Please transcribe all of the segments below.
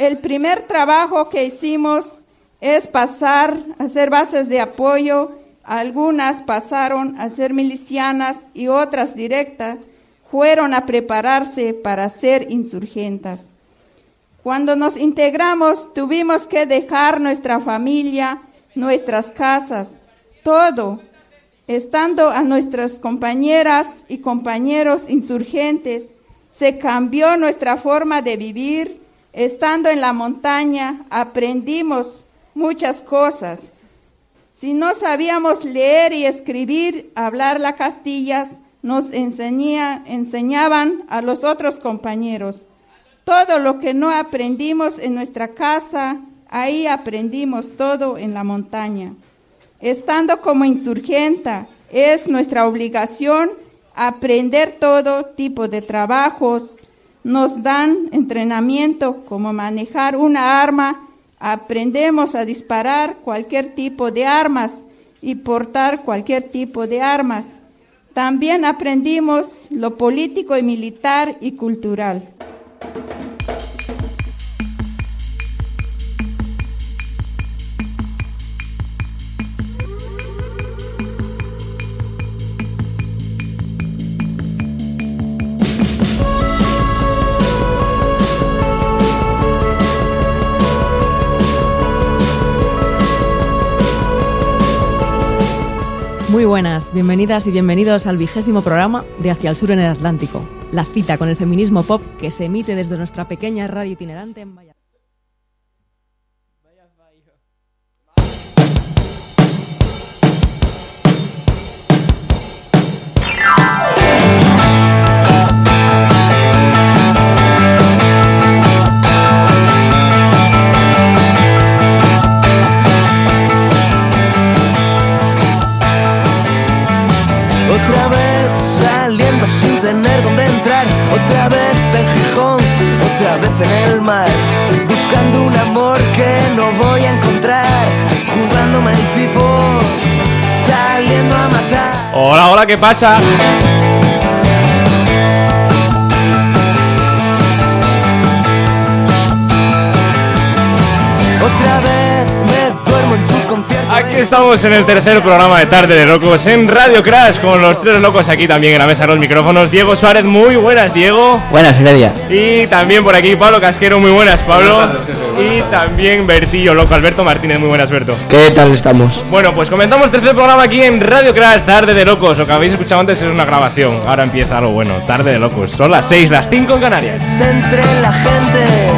El primer trabajo que hicimos es pasar hacer bases de apoyo. Algunas pasaron a ser milicianas y otras directas fueron a prepararse para ser insurgentas. Cuando nos integramos tuvimos que dejar nuestra familia, nuestras casas, todo, estando a nuestras compañeras y compañeros insurgentes. Se cambió nuestra forma de vivir. Estando en la montaña aprendimos muchas cosas. Si no sabíamos leer y escribir, hablar las castillas, nos enseñaban a los otros compañeros. Todo lo que no aprendimos en nuestra casa, ahí aprendimos todo en la montaña. Estando como insurgenta, es nuestra obligación aprender todo tipo de trabajos. Nos dan entrenamiento como manejar una arma, aprendemos a disparar cualquier tipo de armas y portar cualquier tipo de armas. También aprendimos lo político y militar y cultural. Buenas, bienvenidas y bienvenidos al vigésimo programa de Hacia el Sur en el Atlántico, la cita con el feminismo pop que se emite desde nuestra pequeña radio itinerante en Valladolid. En el mar. Buscando un amor que no voy a encontrar. Jugándome el tipo, saliendo a matar. Hola, hola, ¿qué pasa? Aquí estamos en el tercer programa de Tarde de Locos en Radio Crash con los tres locos aquí también en la mesa de los micrófonos. Diego Suárez, muy buenas, Diego. Buenas, Heredia. Y también por aquí Pablo Casquero, muy buenas, Pablo. Y también Bertillo Loco, Alberto Martínez, muy buenas, Berto. ¿Qué tal estamos? Bueno, pues comenzamos el tercer programa aquí en Radio Crash, Tarde de Locos. Lo que habéis escuchado antes es una grabación. Ahora empieza algo bueno, Tarde de Locos. Son las 6, las 5 en Canarias. Entre la gente,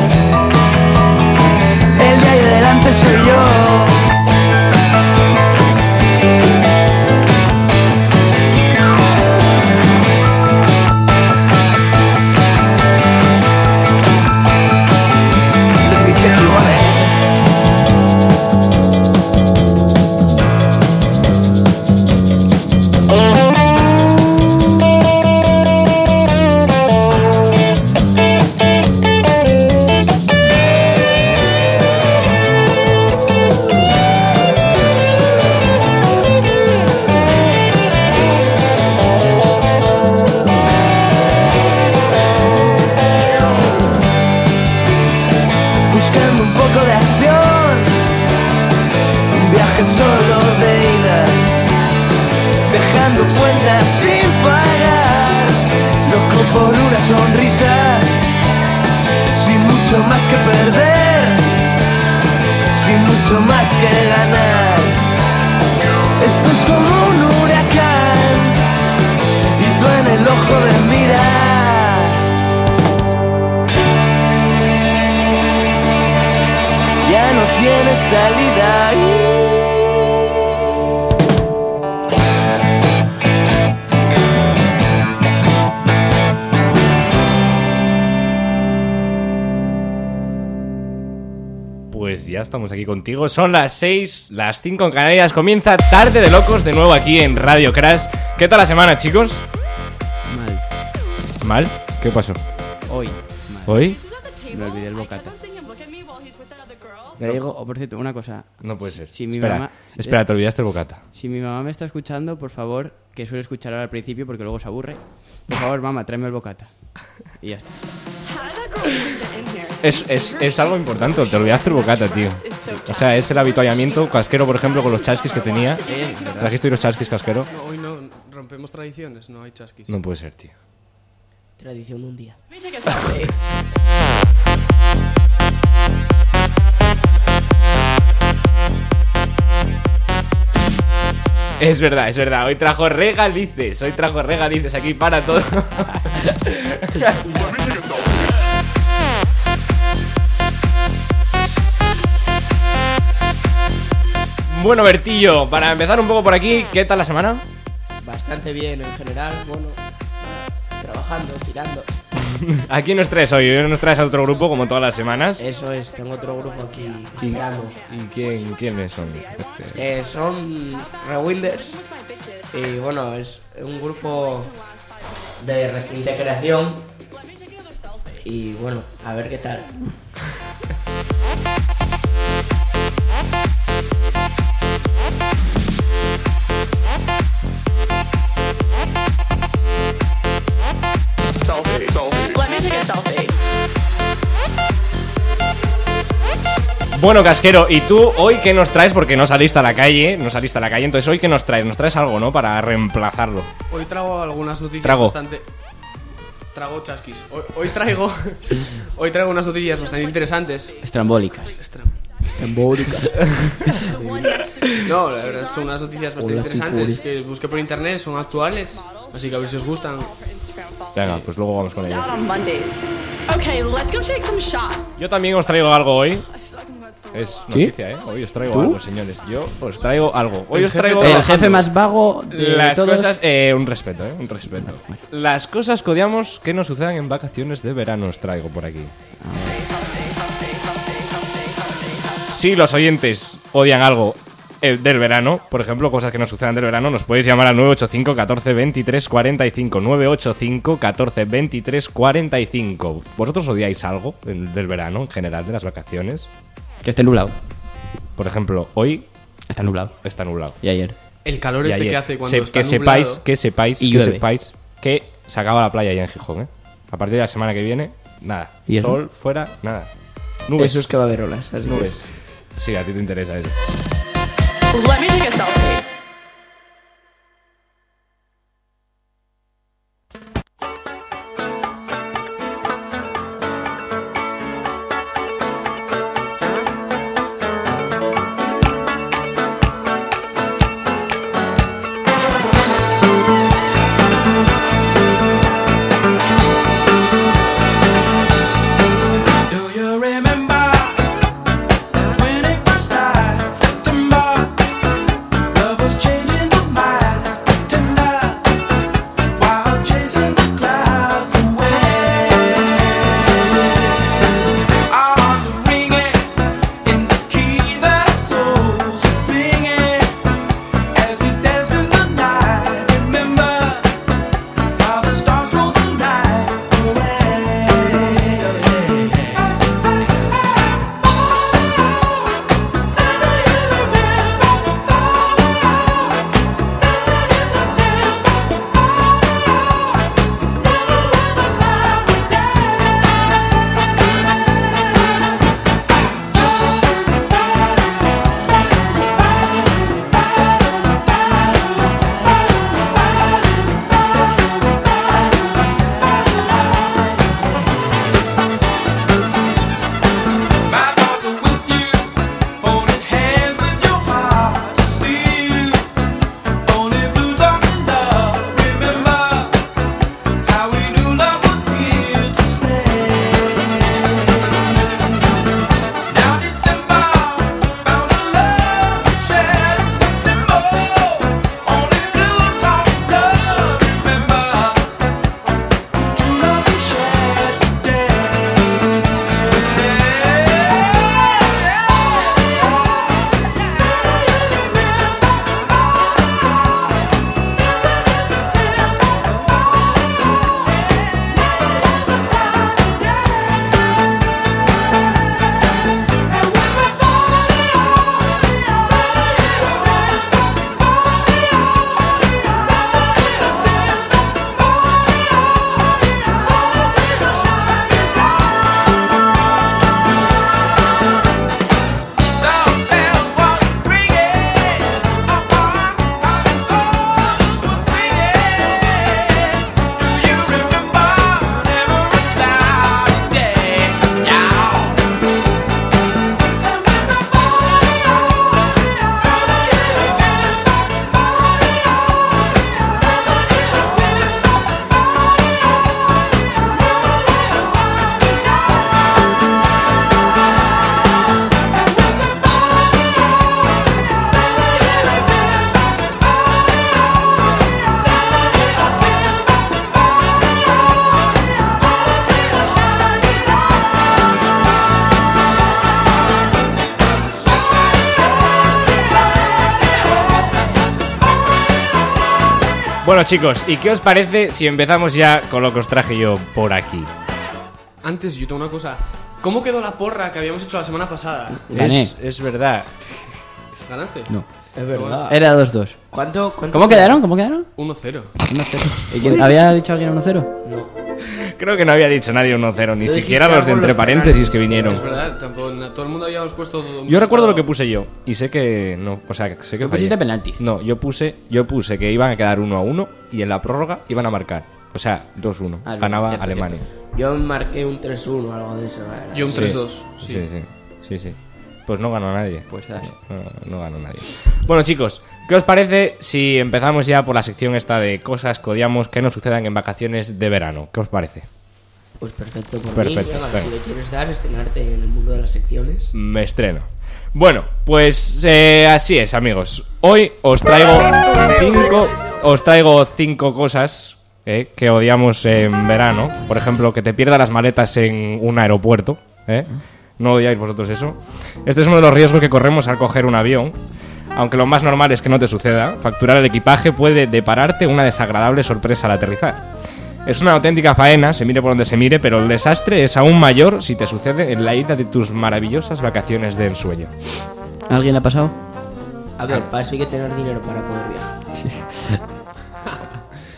aquí contigo. Son las 6, las 5 en Canarias. Comienza Tarde de Locos de nuevo aquí en Radio Crash. ¿Qué tal la semana, chicos? Mal. ¿Mal? ¿Qué pasó? Hoy. Mal. ¿Hoy? Me olvidé el bocata. Le digo, oh, por cierto, una cosa. No puede ser. Si mi espera, mamá- espera, te olvidaste el bocata. Si mi mamá me está escuchando, por favor, que suele escuchar ahora al principio porque luego se aburre. Por favor, mamá, tráeme el bocata. Y ya está. Es, es, es algo importante, te olvidaste el bocata, tío. O sea, es el habituallamiento casquero, por ejemplo, con los chasquis que tenía. ¿Trajiste los chasquis casquero? No, hoy no rompemos tradiciones, no hay chasquis. No puede ser, tío. Tradición de un día. Es verdad, es verdad. Hoy trajo regalices. Hoy trajo regalices aquí para todo. bueno, Bertillo, para empezar un poco por aquí, ¿qué tal la semana? Bastante bien en general, bueno, trabajando, tirando. Aquí nos traes hoy, hoy nos traes a otro grupo como todas las semanas. Eso es, tengo otro grupo aquí esperando. ¿Y quién, quiénes son? Este, Eh, son Rewinders y bueno, es un grupo de reciente creación y bueno, a ver qué tal. Let me take a selfie. Bueno, Casquero, ¿y tú hoy qué nos traes? Porque no saliste a la calle, no saliste a la calle, entonces hoy qué nos traes? Nos traes algo, ¿no? Para reemplazarlo. Hoy trago algunas noticias Trago. bastante. Trago chasquis. Hoy, hoy traigo. hoy traigo unas noticias bastante interesantes. Estrambólicas. Extra- Estrambólicas. No, la verdad son unas noticias bastante Hola, interesantes que busqué por internet, son actuales. Así que a ver si os gustan. Venga, pues luego vamos con ello. Out on Mondays. Okay, let's go take some shots. Yo también os traigo algo hoy. Es ¿Sí? noticia, ¿eh? Hoy os traigo ¿Tú? algo, señores. Yo os traigo algo. Hoy El os traigo El jefe más vago de las todos. cosas, eh, un respeto, ¿eh? Un respeto. Las cosas que odiamos que nos sucedan en vacaciones de verano os traigo por aquí. Si los oyentes odian algo eh, del verano, por ejemplo, cosas que nos sucedan del verano, nos podéis llamar al 985 14 23 45. 985 14 23 45. ¿Vosotros odiáis algo del verano en general, de las vacaciones? Que esté nublado. Por ejemplo, hoy Está nublado. está nublado. Y ayer. El calor Y este ayer. que hace cuando Se- está que nublado. sepáis, que sepáis, Y que llueve. sepáis que se acaba la playa ya en Gijón, ¿eh? A partir de la semana que viene, nada. Sol, fuera, nada. Nubes. Eso es que va a haber olas. así que- Nubes. Sí, a ti te interesa eso. Let me take a selfie. Bueno, chicos, ¿y qué os parece si empezamos ya con lo que os traje yo por aquí? Antes, yo tengo una cosa. ¿Cómo quedó la porra que habíamos hecho la semana pasada? Gané. Es, es verdad. ¿Ganaste? No. Es verdad. Era 2-2. ¿Cuánto, cuánto ¿Cómo quedaron? ¿Cómo quedaron? 1-0. 1-0. ¿Y quién- ¿Había dicho alguien 1-0? No. Creo que no había dicho nadie 1-0, ni siquiera los de entre paréntesis que vinieron. Es verdad, tampoco, no- todo el mundo habíamos puesto. Yo recuerdo lo que puse yo y sé que no, o sea, sé que pusiste penalti. No, yo puse, yo puse que iban a quedar 1 a 1 y en la prórroga iban a marcar. O sea, 2-1. Ah, Ganaba cierto, Alemania. Yo marqué un 3-1 o algo de eso. Yo un Sí. 3-2. Sí, Sí. sí, sí, sí. Pues no ganó nadie. Pues. No, no ganó nadie. Bueno, chicos, ¿qué os parece si empezamos ya por la sección esta de cosas que odiamos que nos sucedan en vacaciones de verano? ¿Qué os parece? Pues perfecto por Perfecto, mí. Si le quieres dar, estrenarte en el mundo de las secciones. Me estreno. Bueno, pues eh, así es, amigos. Hoy os traigo cinco, os traigo cinco cosas eh, que odiamos en verano. Por ejemplo, que te pierdas las maletas en un aeropuerto. ¿eh? ¿No odiáis vosotros eso? Este es uno de los riesgos que corremos al coger un avión. Aunque lo más normal es que no te suceda, facturar el equipaje puede depararte una desagradable sorpresa al aterrizar. Es una auténtica faena, se mire por donde se mire, pero el desastre es aún mayor si te sucede en la ida de tus maravillosas vacaciones de ensueño. ¿A ¿Alguien le ha pasado? A ver, para eso hay que tener dinero para poder viajar.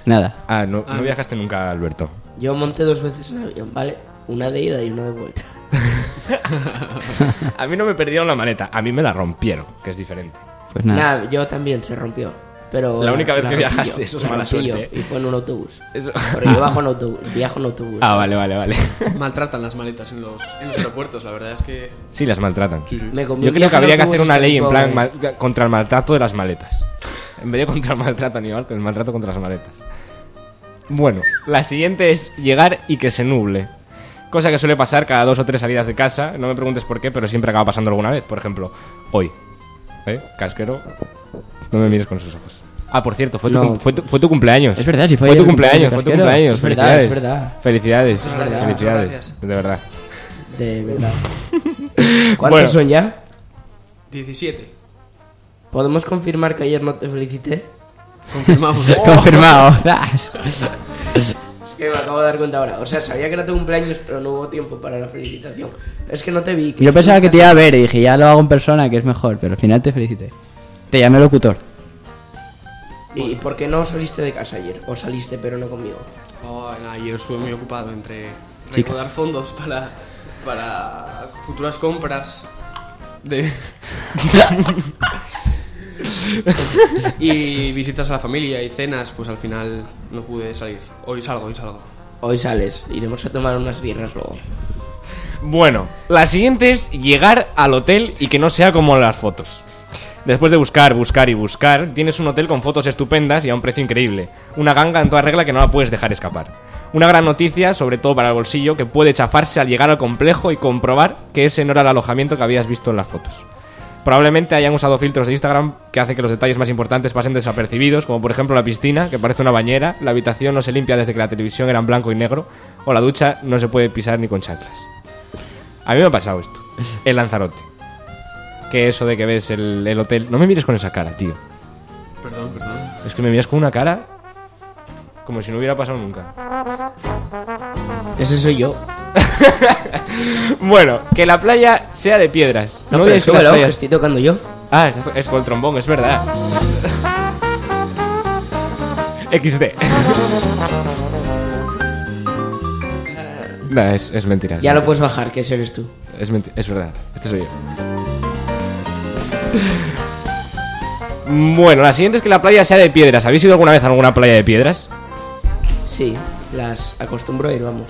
Nada. Ah, no, Ah, no viajaste nunca, Alberto. Yo monté dos veces en avión, ¿vale? Una de ida y una de vuelta. A mí no me perdieron la maleta, a mí me la rompieron, que es diferente. Pues nada. Nah, yo también se rompió. Pero La única vez que viajaste, yo, eso es la mala suerte, ¿eh? Y fue en un autobús. Eso- Porque yo bajo en autobús, viajo en autobús. Ah, vale, vale, vale. Maltratan las maletas en los, en los aeropuertos, la verdad es que. Sí, las maltratan. Sí, sí. Me comí Yo creo que habría que hacer una ley en plan mal- contra el maltrato de las maletas. En vez de contra el maltrato animal, el maltrato contra las maletas. Bueno, la siguiente es llegar y que se nuble. Cosa que suele pasar cada dos o tres salidas de casa. No me preguntes por qué, pero siempre acaba pasando alguna vez. Por ejemplo, hoy. ¿Eh? Casquero. No me mires con esos ojos. Ah, por cierto, fue tu, No. cum- fue tu, fue tu cumpleaños. Es verdad, si fue fue tu cumpleaños, cumpleaños fue tu cumpleaños. Es verdad, Felicidades. es verdad. Felicidades. Es verdad, Felicidades. muchas gracias. De verdad. De verdad. ¿Cuántos Bueno. son ya? 17. ¿Podemos confirmar que ayer no te felicité? Confirmamos. Confirmado. Que me acabo de dar cuenta ahora. O sea, sabía que era tu cumpleaños, pero no hubo tiempo para la felicitación. Es que no te vi. Yo pensaba que te iba a ver y dije, ya lo hago en persona, que es mejor, pero al final te felicité. Te llamé locutor. ¿Y por qué no saliste de casa ayer? ¿O saliste pero no conmigo? Oh, no, ayer estuve muy ocupado entre Chica. recaudar fondos para, para futuras compras de y visitas a la familia y cenas, pues al final no pude salir. Hoy salgo, hoy salgo. Hoy sales. Iremos a tomar unas birras luego. Bueno, la siguiente es llegar al hotel y que no sea como en las fotos. Después de buscar, buscar y buscar, tienes un hotel con fotos estupendas y a un precio increíble. Una ganga en toda regla que no la puedes dejar escapar. Una gran noticia, sobre todo para el bolsillo, que puede chafarse al llegar al complejo y comprobar que ese no era el alojamiento que habías visto en las fotos. Probablemente hayan usado filtros de Instagram que hacen que los detalles más importantes pasen desapercibidos, como por ejemplo la piscina, que parece una bañera, la habitación no se limpia desde que la televisión era en blanco y negro, o la ducha no se puede pisar ni con chanclas. A mí me ha pasado esto. El Lanzarote. Que eso de que ves el, el hotel... No me mires con esa cara, tío. Perdón, perdón. Es que me miras con una cara... Como si no hubiera pasado nunca. Ese soy yo. Bueno, que la playa sea de piedras. No, No, pero digas que estoy tocando yo. Ah, es, es con el trombón, es verdad. XD. No, es, es mentira. es Ya lo puedes bajar, que ese eres tú. Es, es verdad, este soy yo. Bueno, la siguiente es que la playa sea de piedras. ¿Habéis ido alguna vez a alguna playa de piedras? Sí, las acostumbro a ir, vamos.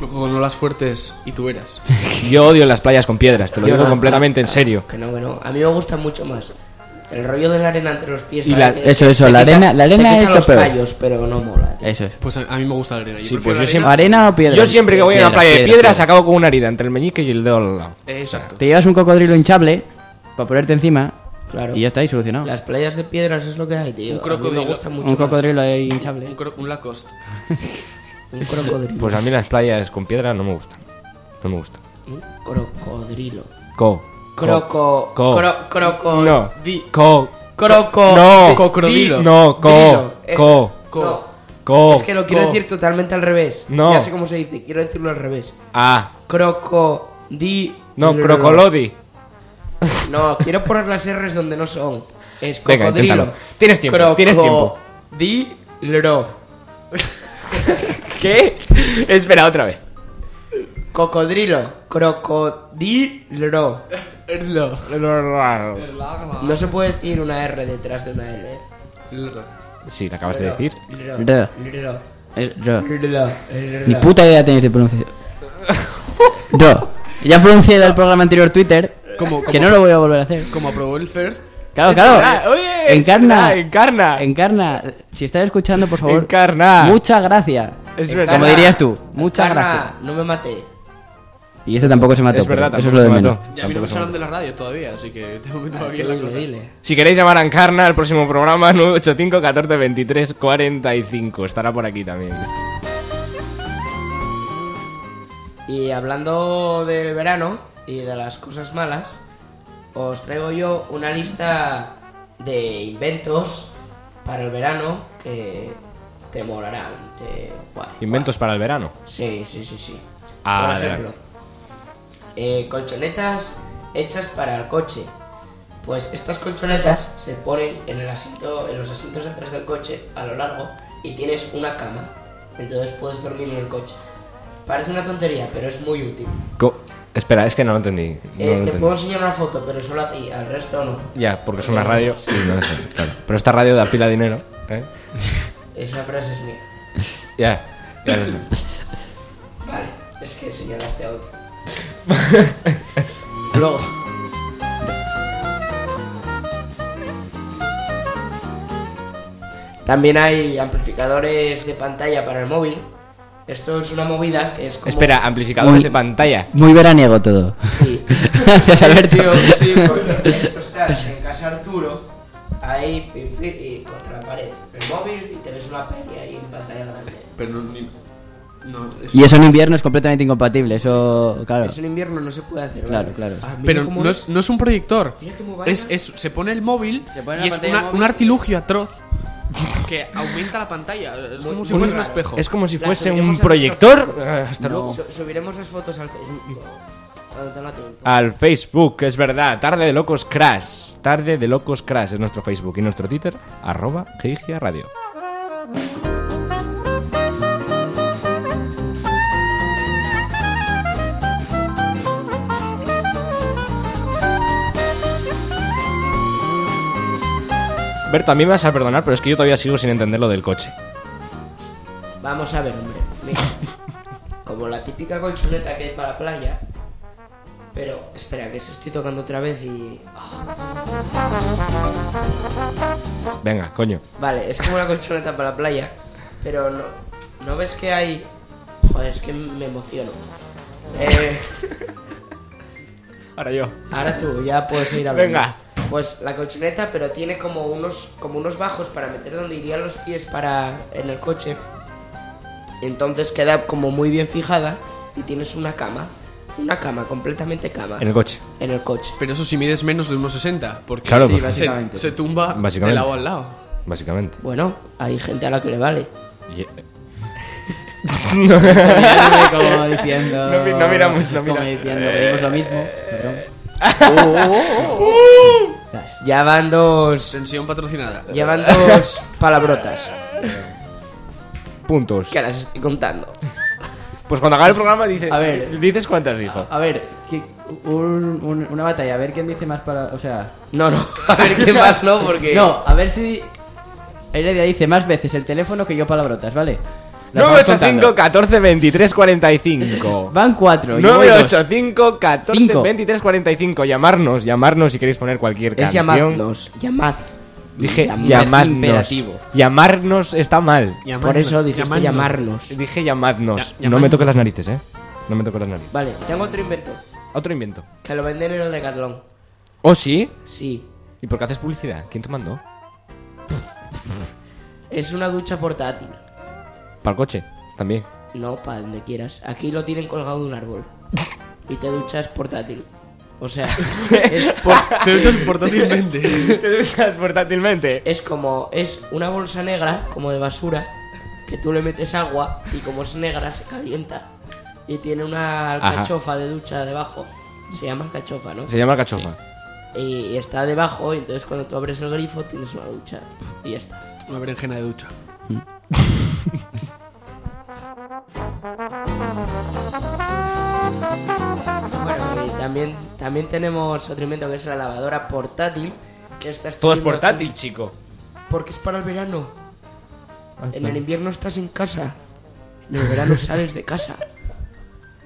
Luego no las fuertes y tú eras. Yo odio las playas con piedras, te lo Yo digo no. completamente en serio. Que no, que no. A mí me gusta mucho más. El rollo de la arena entre los pies. Y la- eso, eso, la quita- arena- la arena es lo los peor. callos, pero no mola. tío. Eso es. Pues a, a mí me gusta la arena. Yo Sí, pues yo siempre- ¿Arena o piedra? Yo siempre que voy a una playa de piedras, piedras. acabo con una herida entre el meñique y el dedo al lado. Exacto. Te llevas un cocodrilo hinchable para ponerte encima Claro. y ya está ahí solucionado. Las playas de piedras es lo que hay, tío. Un A mí crocodilo. me gusta mucho. Un cocodrilo ahí hinchable. Un, un Lacoste. Un crocodrilo. Pues a mí las playas con piedra no me gustan. No me gustan. Un crocodrilo. Co. Croco. Co. Cro, croco. No. di- Co. Croco. No. Cocodrilo. Di- No, co. Es- co, no. co. Es que lo quiero co. decir totalmente al revés. No. Ya sé cómo se dice, quiero decirlo al revés. Ah, Crocodilo. no, crocolodi. No, quiero poner las R's donde no son. Es cocodrilo. Tienes tiempo, tienes tiempo. Crocodilo. ¿Qué? Espera, otra vez. Cocodrilo. Crocodilo. No se puede decir una R detrás de una L. ¿eh? Sí, lo acabas de decir. Lro. Ni puta idea tenéis de pronunciación. Ro. Ya pronuncié el programa anterior Twitter. Como- que no lo voy a volver a hacer. Como aprobó el first. Claro, claro. oye, encarna. verdad, encarna. Encarna. Si estás escuchando, por favor. Encarna. Muchas gracias. Es verdad. Como dirías tú. Muchas gracias. No me maté. Y este tampoco se mató. Es verdad, eso es lo de menos. mató. Y a mí no me mató. de la radio todavía, así que tengo que todavía la cosa. dile. Si queréis llamar a Encarna al próximo programa, 985 14 23 45. Estará por aquí también. Y hablando del verano y de las cosas malas, os traigo yo una lista de inventos para el verano que te molarán. Te... guay, Inventos para el verano. Sí, sí, sí, sí. Ah, Por ejemplo, eh, colchonetas hechas para el coche. Pues estas colchonetas se ponen en el asiento, en los asientos atrás del coche a lo largo y tienes una cama. Entonces puedes dormir en el coche. Parece una tontería, pero es muy útil. Co- Espera, es que no lo entendí. No Eh, lo te entendí. puedo enseñar una foto, pero solo a ti, al resto no. Ya, porque es una radio. Sí, no lo sé, claro. Pero esta radio da pila dinero. ¿eh? Esa frase es mía. Ya, ya lo sé. Vale, es que señalaste a otro. Luego. También hay amplificadores de pantalla para el móvil. Esto es una movida que es como... Espera, amplificadores Muy- de pantalla. Muy veraniego todo. Sí. Gracias, Alberto. Tío, sí, porque esto estás en casa Arturo, ahí pim, pim, y contra la pared. El móvil y te ves una peli ahí en pantalla grande. Pero no. ni- no, es- Y eso en invierno es completamente incompatible. Eso, claro. Eso en invierno no se puede hacer. Claro, ¿vale? claro. Ah, Pero no es, no es un proyector. Mira. Es, es- se pone el móvil Se pone y es una- un artilugio atroz que aumenta la pantalla. Es como si muy fuese un espejo. Es como si fuese un proyector. Ah, Hasta luego. Su- subiremos las fotos al Facebook. Tiempo. Al Facebook, es verdad. Tarde de Locos Crash. Tarde de Locos Crash es nuestro Facebook y nuestro Twitter, arroba Gigia Radio. Berto, a mí me vas a perdonar, pero es que yo todavía sigo sin entender lo del coche. Vamos a ver, hombre. Mira. Como la típica colchoneta que hay para la playa. Pero, espera, que se estoy tocando otra vez y. Venga, coño. Vale, es como una colchoneta para la playa. Pero no. ¿No ves que hay.? Joder, es que me emociono. Eh, Ahora yo. ahora tú, ya puedes ir hablando. Venga. Pues la colchoneta, pero tiene como unos, como unos bajos para meter donde irían los pies para en el coche. Entonces queda como muy bien fijada y tienes una cama. Una cama, completamente cama. En el coche. en el coche. Pero eso si mides menos de unos 60. Porque Claro, sí, pues- se- básicamente. se, tumba Básicamente. de lado al lado. Básicamente. Bueno, hay gente a la que le vale. Y- Mirándome como diciendo. No mi- no miramos, no Como mira. diciendo, pedimos lo mismo. Ya van dos. Tensión patrocinada. Ya van dos palabrotas Puntos. que las estoy contando. Pues cuando acabe el programa dice, A ver. dices cuántas dijo. A ver, que- un- un- una batalla, a ver quién dice más para. O sea. No, no, a ver qué más no, porque. No, a ver si. Heredia dice más veces el teléfono que yo palabrotas, ¿vale? Las vamos 985 contando. 14 23 45. Van cuatro. yo voy dos. 985 14 Cinco. 23 45. Llamarnos, llamarnos si queréis poner cualquier Es canción. llamadnos. Llamad. Dije Llamad llamadnos. imperativo. Llamarnos está mal. Por eso dijiste Llamadnos. llamarnos. Dije llamadnos. Ya- no llamadnos. me toques las narices, ¿eh? No me toques las narices. Vale, tengo otro invento. Otro invento. Que lo venden en el Decathlon. ¿Oh, sí? Sí. ¿Y por qué haces publicidad? ¿Quién te mandó? Es una ducha portátil. Para el coche, también. No, para donde quieras. Aquí lo tienen colgado de un árbol. Y te duchas portátil. O sea, es, Te duchas portátilmente. Te duchas portátilmente. es como, es una bolsa negra, como de basura, que tú le metes agua y como es negra se calienta. Y tiene una Ajá. alcachofa de ducha debajo. Se llama alcachofa, ¿no? Se llama cachofa. Y, y está debajo, y entonces cuando tú abres el grifo tienes una ducha. Y ya está. Una berenjena de ducha. Bueno, y también, también tenemos otro invento que es la lavadora portátil. Que está Todo es portátil, aquí, chico. Porque es para el verano. En el invierno estás en casa. En el verano sales de casa.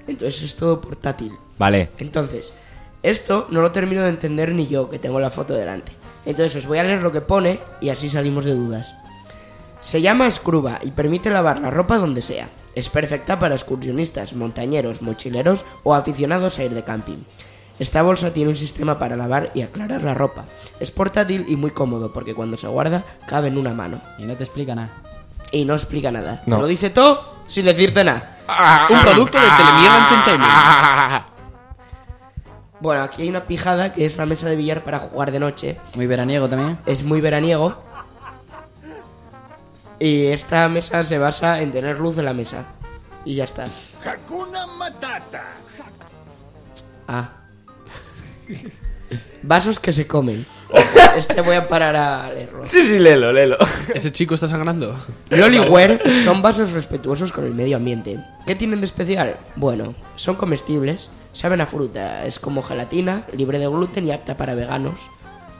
Entonces es todo portátil. Vale. Entonces, esto no lo termino de entender ni yo, que tengo la foto delante. Entonces os voy a leer lo que pone y así salimos de dudas. Se llama Scruba y permite lavar la ropa donde sea. Es perfecta para excursionistas, montañeros, mochileros o aficionados a ir de camping. Esta bolsa tiene un sistema para lavar y aclarar la ropa. Es portátil y muy cómodo porque cuando se guarda cabe en una mano. Y no te explica nada. Y no explica nada. No. Te lo dice todo sin decirte nada. Un producto de Telemiegan Entertainment. Bueno, aquí hay una pijada que es la mesa de billar para jugar de noche. Muy veraniego también. es muy veraniego. Y esta mesa se basa en tener luz en la mesa. Y ya está. Ah. Vasos que se comen. Este voy a parar a leerlo. Sí, sí, léelo, léelo. Ese chico está sangrando. Lollyware son vasos respetuosos con el medio ambiente. ¿Qué tienen de especial? Bueno, son comestibles, saben a fruta, es como gelatina, libre de gluten y apta para veganos.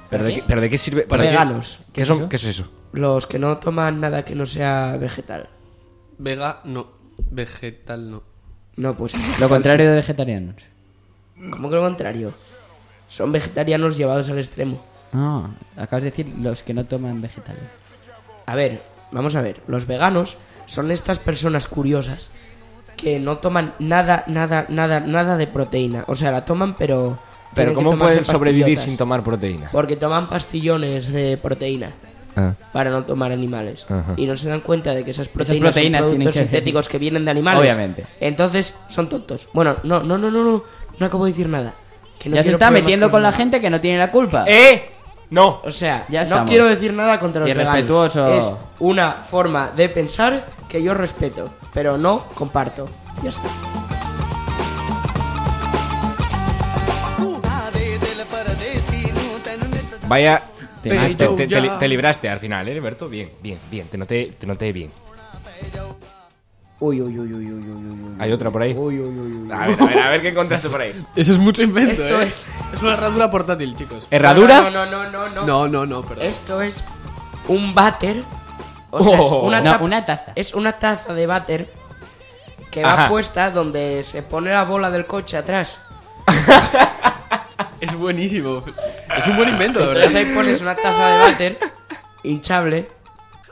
¿Pero de, qué, pero de qué sirve? Para veganos. ¿Qué, son- ¿Qué es eso? Los que no toman nada que no sea vegetal. Vega, no. Vegetal, no. No, pues... Lo contrario de vegetarianos. ¿Cómo que lo contrario? Son vegetarianos llevados al extremo. Ah, acabas de decir los que no toman vegetales. A ver, vamos a ver. Los veganos son estas personas curiosas que no toman nada, nada, nada, nada de proteína. O sea, la toman, pero. Pero ¿cómo pueden sobrevivir sin tomar proteína? Porque toman pastillones de proteína para no tomar animales. Ajá. Y no se dan cuenta de que esas proteínas, proteínas son tienen productos que- sintéticos que vienen de animales. Obviamente. Entonces, son tontos. Bueno, no, no, no, no, no. No acabo de decir nada. Que no ya se está metiendo con con la nada. gente que no tiene la culpa. ¡Eh! No. O sea, Ya no estamos. quiero decir nada contra los veganos. Irrespetuoso. Es una forma de pensar que yo respeto, pero no comparto. Ya está. Vaya. Te Te, mato. te- te- ya. te libraste al final, ¿eh, Berto? Bien, bien, bien. Te noté, te noté bien. Uy, uy, uy, uy, uy, uy, uy, uy. ¿Hay otra por ahí? Uy, uy, uy, uy. A ver, a ver, a ver qué encontraste por ahí. Eso es mucho invento, Esto ¿eh? es- Es una herradura portátil, chicos. ¿Herradura? No, no, no, no, no. No, no, no, perdón. Esto es un váter. O sea, es Oh. una, No, una taza. Es una taza de váter que va puesta donde se pone la bola del coche atrás. Es buenísimo. Es un buen invento, la verdad. Entonces ahí pones una taza de váter hinchable,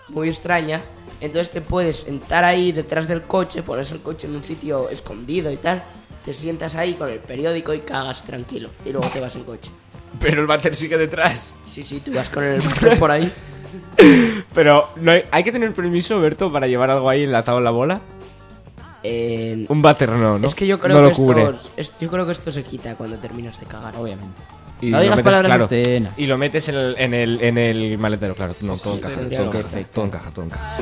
muy extraña. Entonces te puedes sentar ahí detrás del coche, pones el coche en un sitio escondido y tal. Te sientas ahí con el periódico y cagas tranquilo. Y luego te vas en coche. Pero el váter sigue detrás. Sí, sí, tú vas con el váter por ahí. Pero no hay, ¿hay que tener permiso, Berto, para llevar algo ahí en la bola. Eh, Un váter no, ¿no? Es que yo creo no que lo cubre. esto, es- yo creo que esto se quita cuando terminas de cagar. Obviamente. Y No digas metes- palabras claro, obscenas. Y lo metes en el, en el, en el maletero, claro. No, todo encaja. Todo encaja, todo encaja,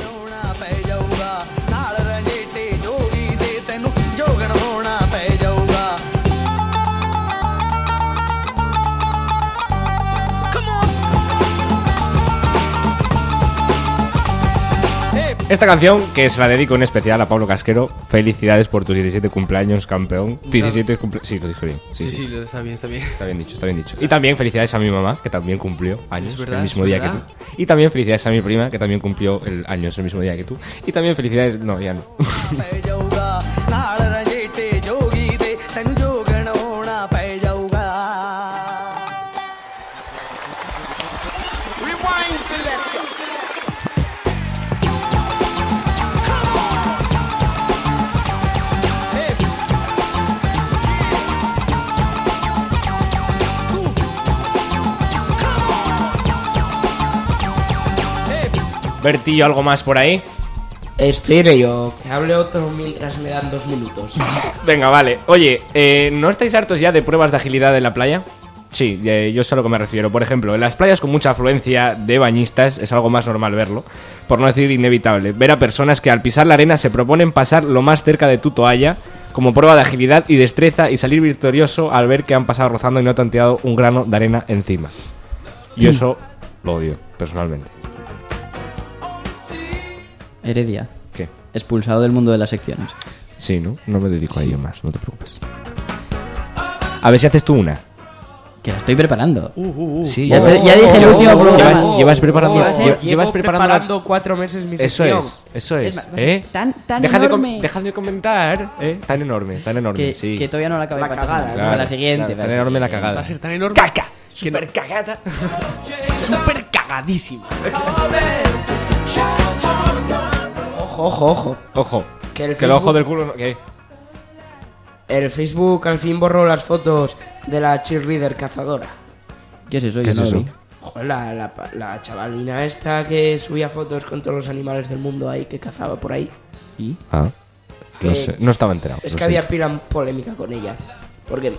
Esta canción, que se la dedico en especial a Pablo Casquero, felicidades por tus 17 cumpleaños, campeón. 17 cumple... Sí, lo dije bien. Sí, Sí, sí, sí, está bien, está bien. Está bien dicho, está bien dicho. Y también felicidades a mi mamá, que también cumplió años verdad, el mismo día que tú. Y también felicidades a mi prima, que también cumplió el años el mismo día que tú. Y también felicidades... No, ya no. Bertillo, ¿algo más por ahí? Estoy en ello. Que hable otro mientras me dan dos minutos. Venga, vale. Oye, eh, ¿no estáis hartos ya de pruebas de agilidad en la playa? Sí, eh, yo sé a lo que me refiero. Por ejemplo, en las playas con mucha afluencia de bañistas es algo más normal verlo, por no decir inevitable. Ver a personas que al pisar la arena se proponen pasar lo más cerca de tu toalla como prueba de agilidad y destreza y salir victorioso al ver que han pasado rozando y no te han tirado un grano de arena encima. Yo eso lo odio, personalmente. Heredia. ¿Qué? Expulsado del mundo de las secciones. Sí, ¿no? No me dedico a ello más, no te preocupes. A ver si haces tú una. Que la estoy preparando. Sí, Ya te- ya dije el último programa. Llevas, llevas preparando, Llevas- lle- llevas preparando la- preparando cuatro meses mi Eso sección. es, eso es. ¿eh? tan- tan Dejad de enorme. dejad de comentar, ¿eh? Tan enorme, tan enorme, Que, sí. que todavía no la acabé La cagada. Claro, la siguiente. claro, tan enorme la siguiente. Va a cagada. ser tan enorme. ¡Caca! no- ¡Súper cagada! Súper cagadísima. Ojo, ojo, ojo. Ojo, Que el que el ojo Facebook- del culo no... ¿Qué? El Facebook al fin borró las fotos de la cheerleader cazadora. ¿Qué es eso? ¿Qué Yo es no lo eso? vi. Joder, la, la, la chavalina esta que subía fotos con todos los animales del mundo ahí que cazaba por ahí. ¿Y? Ah, no sé, no estaba enterado. Es que había pila polémica con ella. Porque,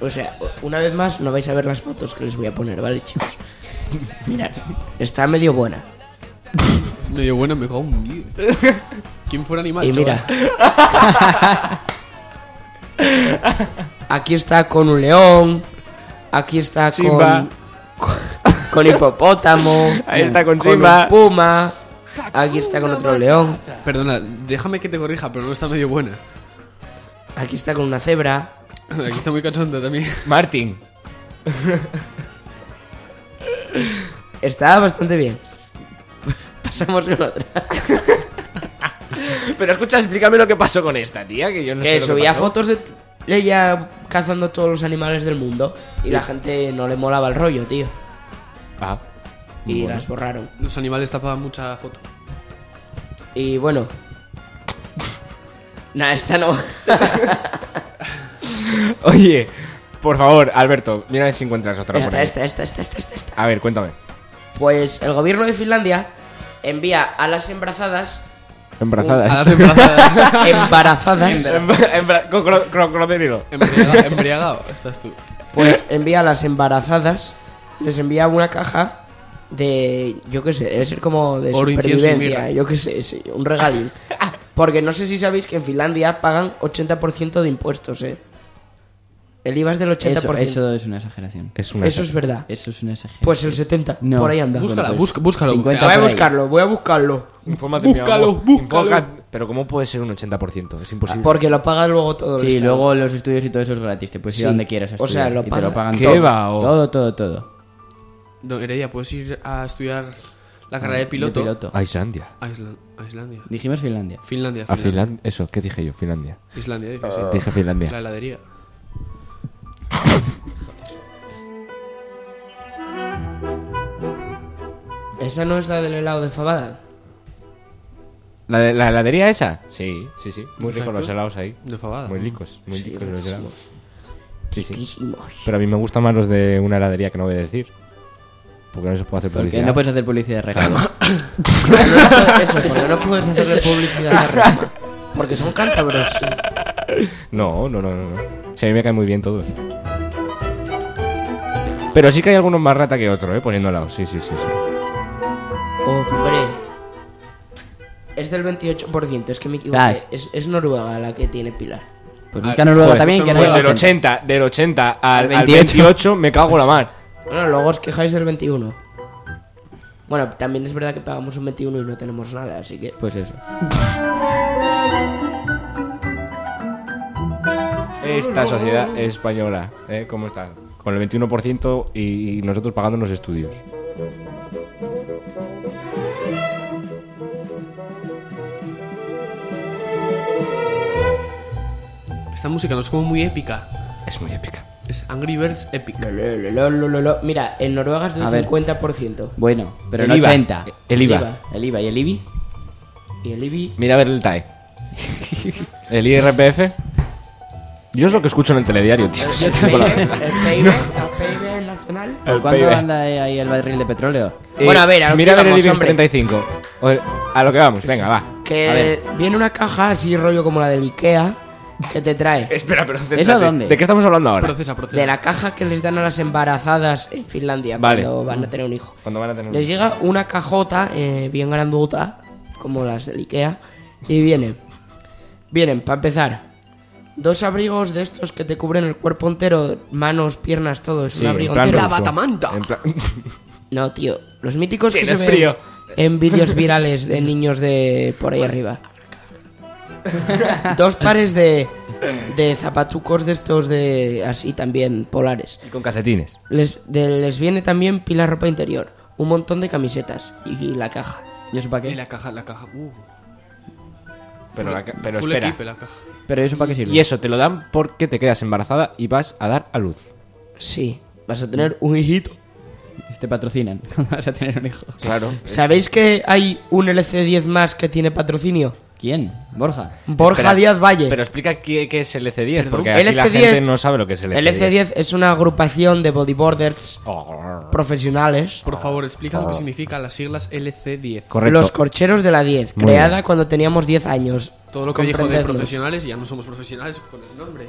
o sea, una vez más no vais a ver las fotos que les voy a poner, ¿vale, chicos? Mirad, está medio buena. No, yo bueno, me cago vida. ¿Quién fuera animal? Y mira. Aquí está con un león. Aquí está Simba. con. Con hipopótamo. Ahí está con un Simba. puma. Aquí está con otro león. Perdona, déjame que te corrija, pero no está medio buena. Aquí está con una cebra. Aquí está muy cachonda también. Martin. Está bastante bien. Pasamos con otra. Pero escucha, explícame lo que pasó con esta, tía, que yo no sé lo subía pasó. fotos de ella cazando todos los animales del mundo. Y la gente no le molaba el rollo, tío. Ah, Y bueno. las borraron. Los animales tapaban mucha foto. Y bueno. Nah, esta no. Oye, por favor, Alberto, mira a ver si encuentras otra por esta, ahí. esta, esta, esta, esta, esta, esta. A ver, cuéntame. Pues el gobierno de Finlandia envía a las embarazadas. Embarazadas. A las embarazadas. embarazadas. Embra- con cro- cro- crocodilo. Embriaga- embriagado, estás tú. Pues envía a las embarazadas. Les envía una caja de. Yo qué sé, debe ser como de Oro, incienso y supervivencia. mirra. Yo qué sé, sí, un regalín. Porque no sé si sabéis que en Finlandia pagan 80% de impuestos, eh. El IVA es del 80%. Eso, eso es una exageración. Es una Eso es verdad. Eso es una exageración. Pues el 70, No. por ahí anda. Búscala, pues, busca- búscalo. 50 Voy a buscarlo, voy a buscarlo. Infórmate, Búscalo, búscalo. Infoca- Pero ¿cómo puede ser un 80%? Es imposible. Porque lo paga luego todo Sí, luego los estudios y todo eso es gratis. Te puedes ir Sí. a donde quieras a O sea, estudiar lo y te lo pagan ¿Qué todo. va, o? Todo, todo, todo. No, Heredia, puedes ir a estudiar la carrera de piloto. De piloto. A Islandia. A, Isla- a Islandia. Dijimos Finlandia. Finlandia. A Finlandia. Eso, ¿qué dije yo? Finlandia. Islandia, dije, sí. Dije Finlandia. La heladería. ¿Esa no es la del helado de fabada? ¿La, de- la heladería esa? Sí, sí, sí. Muy ricos los helados ahí. De fabada. Muy ricos, muy ricos los helados. Sí. Pero a mí me gustan más los de una heladería que no voy a decir. Porque no se puede hacer Porque publicidad. no puedes hacer publicidad de regalo. Eso, porque no puedes hacerle publicidad a Roma. Porque son cántabros. No, no, no, no. no. Sí, a mí me cae muy bien todo. Pero sí que hay algunos más rata que otros, ¿eh? Poniendo helados. Sí, sí, sí. sí. Hombre. Es del 28%, es que me equivoqué. Es, es Noruega la que tiene Pilar. Pues busca Noruega Joder, también, que no pues del a 80. 80, del 80 al, Al al 28. 28 me cago la mar. Bueno, luego os quejáis del 21. Bueno, también es verdad que pagamos un 21 y no tenemos nada, así que... Pues eso. Esta sociedad española, ¿eh? ¿Cómo está? Con el 21% y, y nosotros pagando los estudios. Esta música no es como muy épica. Es muy épica. Es Angry Birds Epic. Lo, lo, lo, lo, lo, lo. Mira, en Noruega es del A ver. 50%. Bueno, pero El no IVA. 80. El IVA. IVA. El IVA y el IBI. Y el IBI... Mira a ver el TAE. el IRPF. Yo es lo que escucho en el telediario, tío. El PIB, el PIB, el PIB nacional. ¿Por cuánto anda ahí el barril de petróleo? Eh, Bueno, a ver, a lo mira que a ver el IBEX hombre. 35. O- A lo que vamos, venga, va. Que viene una caja así rollo como la del Ikea que te trae. Espera, pero céntrate. ¿Eso dónde? ¿De qué estamos hablando ahora? Procesa, procesa. De la caja que les dan a las embarazadas en Finlandia Vale. cuando van a tener un hijo. Cuando van a tener un- Les llega una cajota eh, bien grandota, como las del Ikea, y vienen. Vienen, para empezar, dos abrigos de estos que te cubren el cuerpo entero, manos, piernas, todo. Es Sí, un en abrigo plan entero. La ruso. batamanta. En plan- No, tío. Los míticos que se Tienes ven frío. en vídeos virales de niños de por ahí arriba. Dos pares de, de zapatucos de estos de así también polares. y con calcetines. Les, de- les viene también pila de ropa interior, un montón de camisetas y, y la caja. ¿Y eso para Y qué? la caja, la caja. Uh, Pero, full- la ca- pero full espera. equipe, la caja. ¿Pero eso para qué sirve? Y eso te lo dan porque te quedas embarazada y vas a dar a luz. Sí, vas a tener un hijito. Te patrocinan cuando vas a tener un hijo. Claro. ¿Sabéis que hay un LC10 más que tiene patrocinio? ¿Quién? Borja. Borja Espera, Díaz Valle. Pero explica qué, qué es el LC10, Perdón. porque aquí la LC10 gente no sabe lo que es el LC10. LC10 es una agrupación de bodyboarders Oh, profesionales. Por favor, explica Oh. lo que significan las siglas LC10. correcto. Los corcheros de la 10, Muy creada bien. cuando teníamos 10 años. Todo lo que dijo de profesionales y ya no somos profesionales con ese nombre.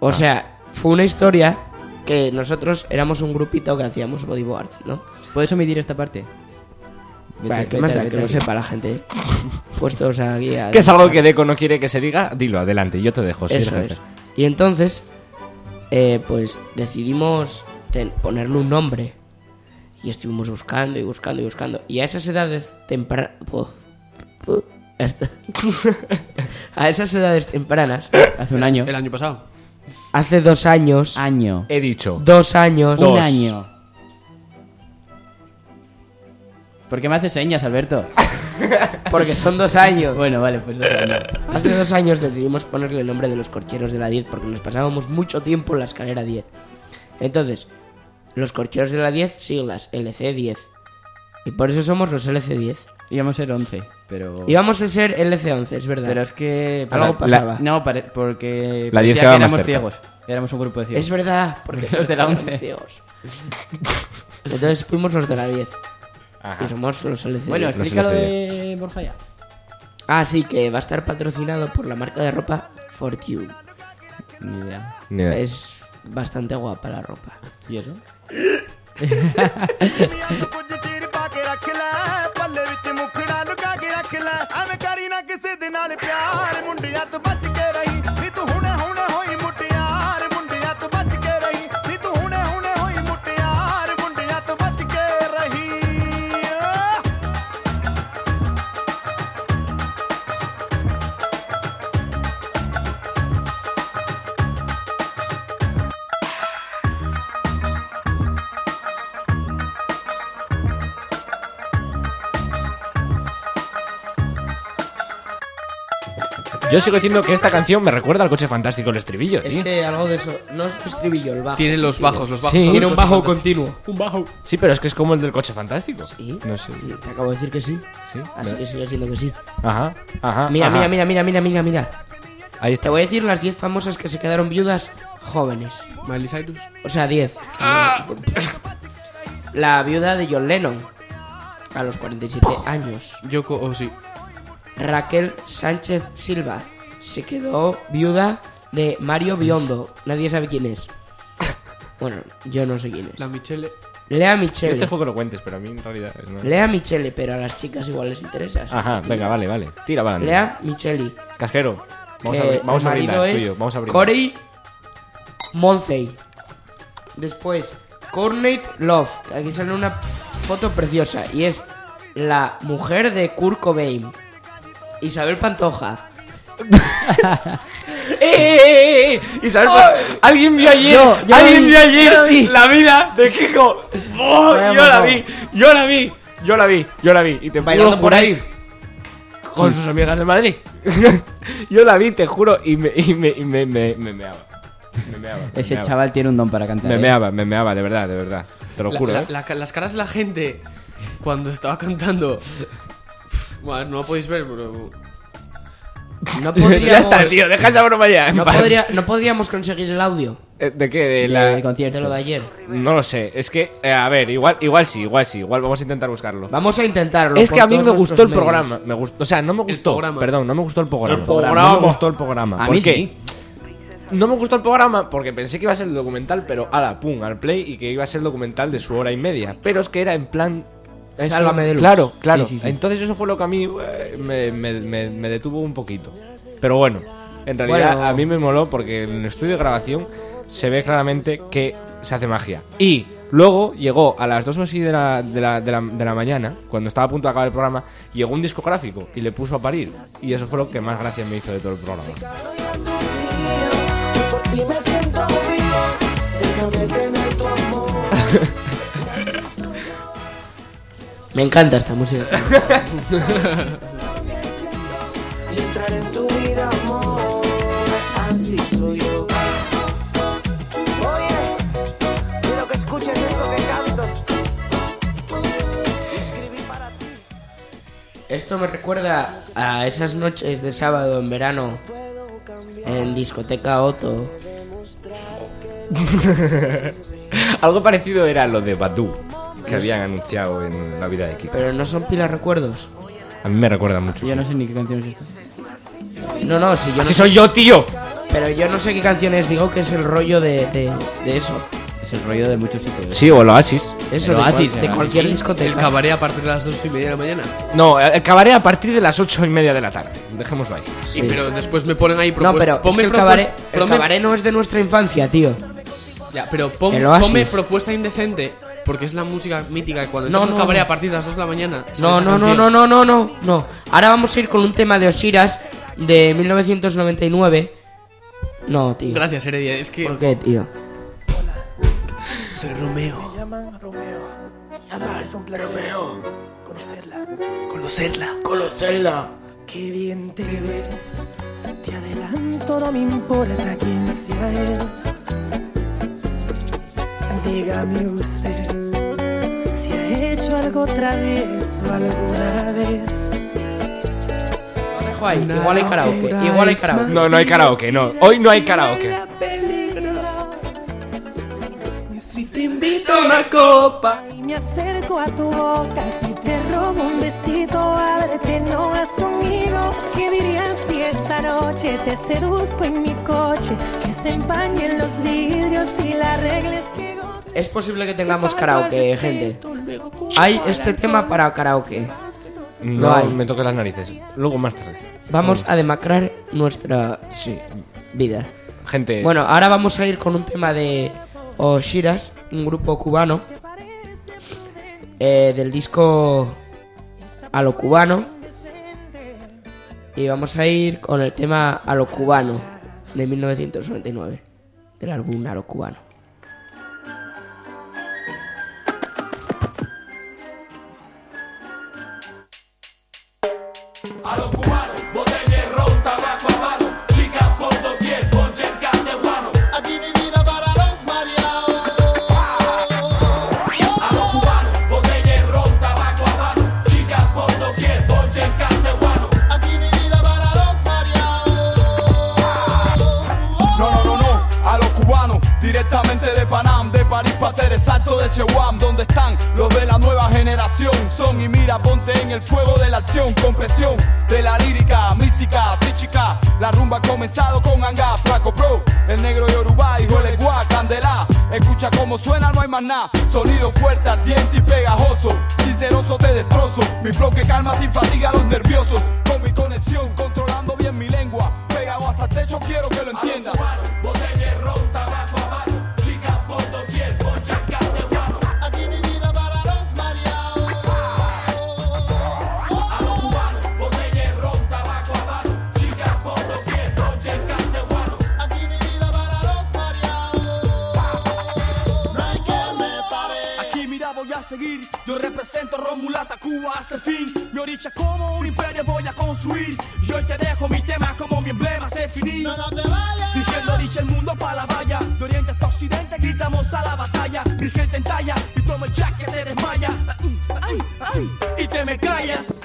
O sea, fue una historia que nosotros éramos un grupito que hacíamos bodyboard, ¿no? ¿Puedes omitir esta parte? ¿Qué vete- más da? vete Que lo sepa la gente. ¿eh? Puestos aquí a... Que es algo que Deco no quiere que se diga, dilo, adelante, yo te dejo. Eso jefe. es. Y entonces, eh, pues decidimos ten- ponerle un nombre. Y estuvimos buscando y buscando y buscando. Y a esas edades tempranas... a esas edades tempranas, Hace un año. El año pasado. hace dos años... Año. He dicho. Dos años... Dos. Un año. ¿Por qué me haces señas, Alberto? Porque son dos años. Bueno, vale, pues dos años. Hace dos años decidimos ponerle el nombre de los corcheros de la 10 porque nos pasábamos mucho tiempo en la escalera 10. Entonces, los corcheros de la 10, siglas LC10. Y por eso somos los LC10. Íbamos a ser 11, pero... Íbamos a ser LC11, es verdad. Pero es que... Algo La- pasaba. No, pare- porque... La 10 parecía quedaba que más éramos cerca. ciegos. Éramos un grupo de ciegos. Es verdad, porque Los de la éramos 11. ciegos. Entonces fuimos los de la 10. Ajá. Y somos los LC10. Bueno, Los explícalo LCD. de Borja ya. Ah, sí, que va a estar patrocinado por la marca de ropa Fortune. Ni idea. Ni idea. Es bastante guapa la ropa. ¿Y eso? ਕੁਝ ਚੀਰ ਪਾ ਕੇ ਰੱਖ ਲੈ ਪੱਲੇ ਵਿੱਚ ਮੁਖੜਾ Yo sigo diciendo que esta canción me recuerda al coche fantástico, el estribillo, Es tío. que algo de eso. No es estribillo, el bajo. Tiene los bajos, los bajos. Sí. Tiene un bajo continuo. Un bajo. Sí, pero es que es como el del coche fantástico. ¿Sí? No sé. Te acabo de decir que sí. Sí. Así que sigue siendo que sí. Ajá, ajá. Mira, ajá. mira, mira, mira, mira, mira, mira. Ahí Te voy a decir las 10 famosas que se quedaron viudas jóvenes. Miley Cyrus. O sea, 10. La viuda de John Lennon. A los 47 años. Yoko, oh sí. Raquel Sánchez Silva. Se quedó viuda de Mario Biondo. Nadie sabe quién es. Bueno, yo no sé quién es. La Michelle. Lea Yo Michele. te dejo que lo cuentes, pero a mí en realidad es no. Lea Michele, pero a las chicas igual les interesa. Ajá, venga, vale, vale. Tira adelante. Lea Micheli. Casquero. Vamos a, que abrir- vamos a brindar, es yo. Vamos a brindar. Corey Moncey. Después, Courtney Love. que Aquí sale una foto preciosa. Y es la mujer de Kurt Cobain. Isabel Pantoja. ¡Eh, eh, eh, eh! Isabel, alguien vio ayer, Yo, yo alguien vi, vio ayer yo la vi. la vida de Kiko. ¡Oh! Vaya yo la mamón. vi, yo la vi, yo la vi, yo la vi. Y te Bailando por ahí. con sus amigas de Madrid. yo la vi, te juro, y me, y me, y me, me, me meaba. Me meaba. me Ese meaba. chaval tiene un don para cantar. Me ¿eh? meaba, me meaba, de verdad, de verdad. Te lo La- juro, la- ¿eh? la- las caras de la gente cuando estaba cantando. Bueno, no lo podéis ver, pero. No ya podríamos, está, tío, deja esa broma ya. no, paz. podría- no podríamos conseguir el audio. Eh, ¿De qué? De la... concierto. De lo de ayer. No lo sé, es que, eh, a ver, igual, igual sí, igual sí, igual vamos a intentar buscarlo. Vamos a intentarlo. Es por que a mí todos me gustó nuestros el medios. programa, me gustó, o sea, no me gustó, programa. perdón, no me gustó el programa. El programa. No me gustó el programa. A ¿Por mí qué? sí. No me gustó el programa porque pensé que iba a ser el documental, pero ala, pum, al play y que iba a ser el documental de su hora y media. Pero es que era en plan. Eso- Sálvame de luz. Claro, claro. Sí, sí, sí. Entonces eso fue lo que a mí eh, me, me- me- me detuvo un poquito. Pero bueno, en realidad Bueno. a mí me moló porque en el estudio de grabación se ve claramente que se hace magia. Y luego llegó a las 2 o así de la, de, la, de, la, de la mañana, cuando estaba a punto de acabar el programa, llegó un discográfico y le puso a parir. Y eso fue lo que más gracia me hizo de todo el programa. Me encanta esta música. y entrar en tu vida, amor. Así soy yo. Oye, quiero que escuches esto que canto. Y escribí para ti. Esto me recuerda a esas noches de sábado en verano en discoteca Otto. Algo parecido era lo de Badu, que habían anunciado en la vida de Kiko. Pero no son pilas recuerdos. A mí me recuerda mucho. Yo sí. no sé ni qué canción es esta. No, no, si yo no ¡Así sé- soy yo, tío! Pero yo no sé qué canciones digo que es el rollo de, de, de eso. Es el rollo de muchos sitios. Sí, o el Oasis. Eso, El de, Oasis, cual- de el cualquier El discoteca. cabaret a partir de las dos y media de la mañana. No, el cabaret a partir de las ocho y media de la tarde. Dejémoslo ahí. Y pero después me ponen ahí No, propuestas. pero es ponme que el cabaret, el cabaret no es de nuestra infancia, tío. Ya, pero pon- El ponme propuesta indecente. Porque es la música mítica. Cuando No, no, no. a partir de las 2 de la mañana. No, no, no, no, no, no, no, no. Ahora vamos a ir con un tema de Osiras de 1999. No, tío. Gracias, Heredia. Es que. ¿Por qué, tío? Soy Romeo. Me llaman Romeo. Ah, es un placer. Romeo. Conocerla. Conocerla. Conocerla. Qué bien te ves. Te adelanto, no me importa quién sea él. Dígame usted si ha hecho algo travieso alguna vez. Ahí. Igual hay karaoke. Igual hay karaoke. No, no hay karaoke, no. Hoy no hay karaoke. Si te invito a una copa y me acerco a tu boca, si te robo un besito, ábrete, no vas conmigo. ¿Qué dirías si esta noche te seduzco en mi coche? Que se empañen los vidrios y la reglas que goce. Es posible que tengamos karaoke, gente. Hay este tema para karaoke. No, hay. me toque las narices. Luego más tarde. Vamos a demacrar nuestra Sí. vida. Gente. Bueno, ahora vamos a ir con un tema de Oshiras, un grupo cubano. eh, del disco A lo cubano. Y vamos a ir con el tema A lo cubano de 1999. Del álbum A lo cubano. De Chewam, donde están los de la nueva generación. Son y mira, ponte en el fuego de la acción, con presión de la lírica, mística, psíquica. La rumba ha comenzado con Anga, Flaco Pro, el negro Yoruba, hijo Legua, Candela. Escucha cómo suena, no hay más nada. Sonido fuerte, ardiente y pegajoso. Sinceroso te destrozo. Mi flow que calma sin fatiga a los nerviosos. Con mi conexión, controlando bien mi lengua. Pegado hasta el techo, quiero que lo entiendas. Represento Romulata Cuba hasta el fin. Mi oricha como un imperio voy a construir. Yo hoy te dejo mi tema como mi emblema se finí. No, no te vayas. El mundo para la valla. De oriente hasta occidente gritamos a la batalla. Mi gente en talla y toma el jack que te desmaya. Ay, ay, y te me callas.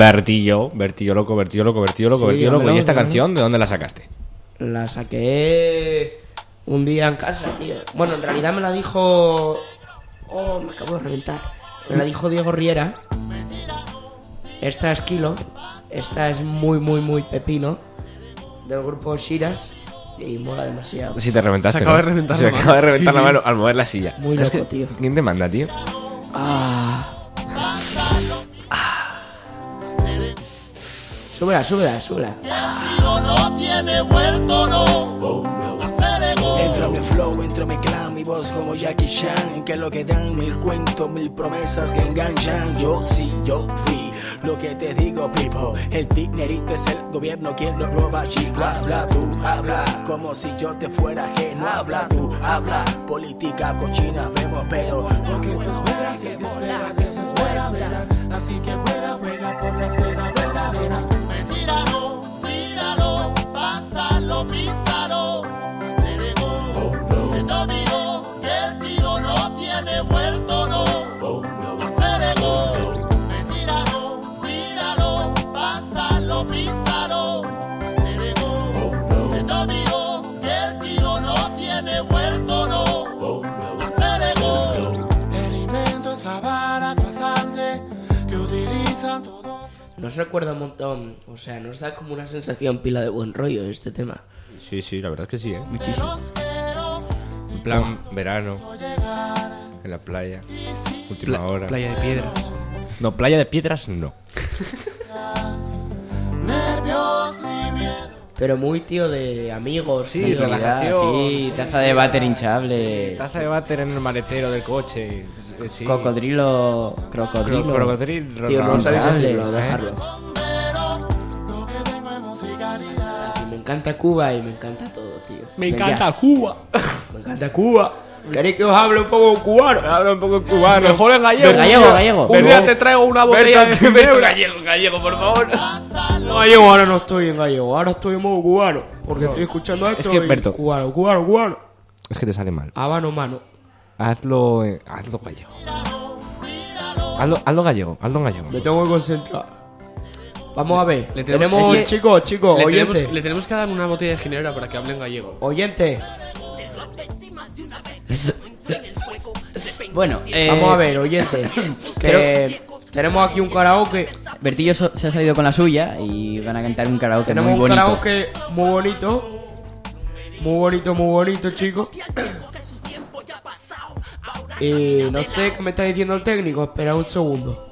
Bertillo, Bertillo loco, Bertillo loco, Bertillo loco, Sí, Bertillo loco. hombre, ¿Y esta hombre, canción de dónde la sacaste? La saqué un día en casa, tío. Bueno, en realidad me la dijo. Oh, me acabo de reventar. Me la dijo Diego Riera. Esta es Kilo. Esta es muy, muy, muy pepino. Del grupo Shiras. Y mola demasiado. Si te reventaste. Se acaba ¿no? de reventar Se la acaba mano. de reventar Sí, la sí. mano al mover la silla. Muy loco, tío. ¿Quién te manda, tío? Súbela, súbela, súbela. Flow, entra mi clan, mi voz como Jackie Chan Que lo que dan mil cuentos, mil promesas que enganchan. Yo sí, yo fui. Lo que te digo, people El dinerito es el gobierno quien lo roba, chico Habla tú, habla, como si yo te fuera ajeno. Habla tú, habla, política cochina vemos Pero lo que tú esperas, si te espera, desespera, verán Así que juega, juega por la seda verdadera. Tíralo, tíralo, pásalo, písalo. Nos recuerda un montón. O sea, nos da como una sensación pila de buen rollo este tema. Sí, sí, la verdad es que sí, ¿eh? Muchísimo. En plan, verano. En la playa. Última Pla- hora. Playa de piedras. No, playa de piedras no. Pero muy tío de amigos. Sí, tío, relajación. Sí, taza de váter hinchable. Taza de váter en el maletero del coche. Eh, sí. Cocodrilo. Crocodrilo. Cro- crocodrilo. Tío, no Hinchable, decirlo, dejarlo. Me encanta Cuba y me encanta todo, tío. Me encanta. Cuba. Me encanta Cuba. ¿Queréis que os hable un poco cubano? Habla un poco cubano. Mejor en gallego. Gallego, gallego. Un día te traigo una botella de gallego, gallego, por favor. No, gallego, ahora no estoy en gallego, ahora estoy en modo cubano. Porque estoy escuchando esto Es que, Berto- cubano, cubano, cubano. Es que te sale mal. Habano, mano. Hazlo, eh, hazlo gallego. Hazlo, hazlo gallego, hazlo gallego. Me tengo que concentrar. Vamos a ver. Le tenemos- tenemos, es que- chicos, chicos, Le oyentes. tenemos, le tenemos que dar una botella de ginebra para que hable en gallego. Oyentes, Bueno, eh, vamos a ver, oyentes. que tenemos aquí un karaoke. Bertillo so- se ha salido con la suya y van a cantar un karaoke Tenemos muy un bonito. karaoke muy bonito. Muy bonito, muy bonito, chicos. Y no sé qué me está diciendo el técnico. Espera un segundo.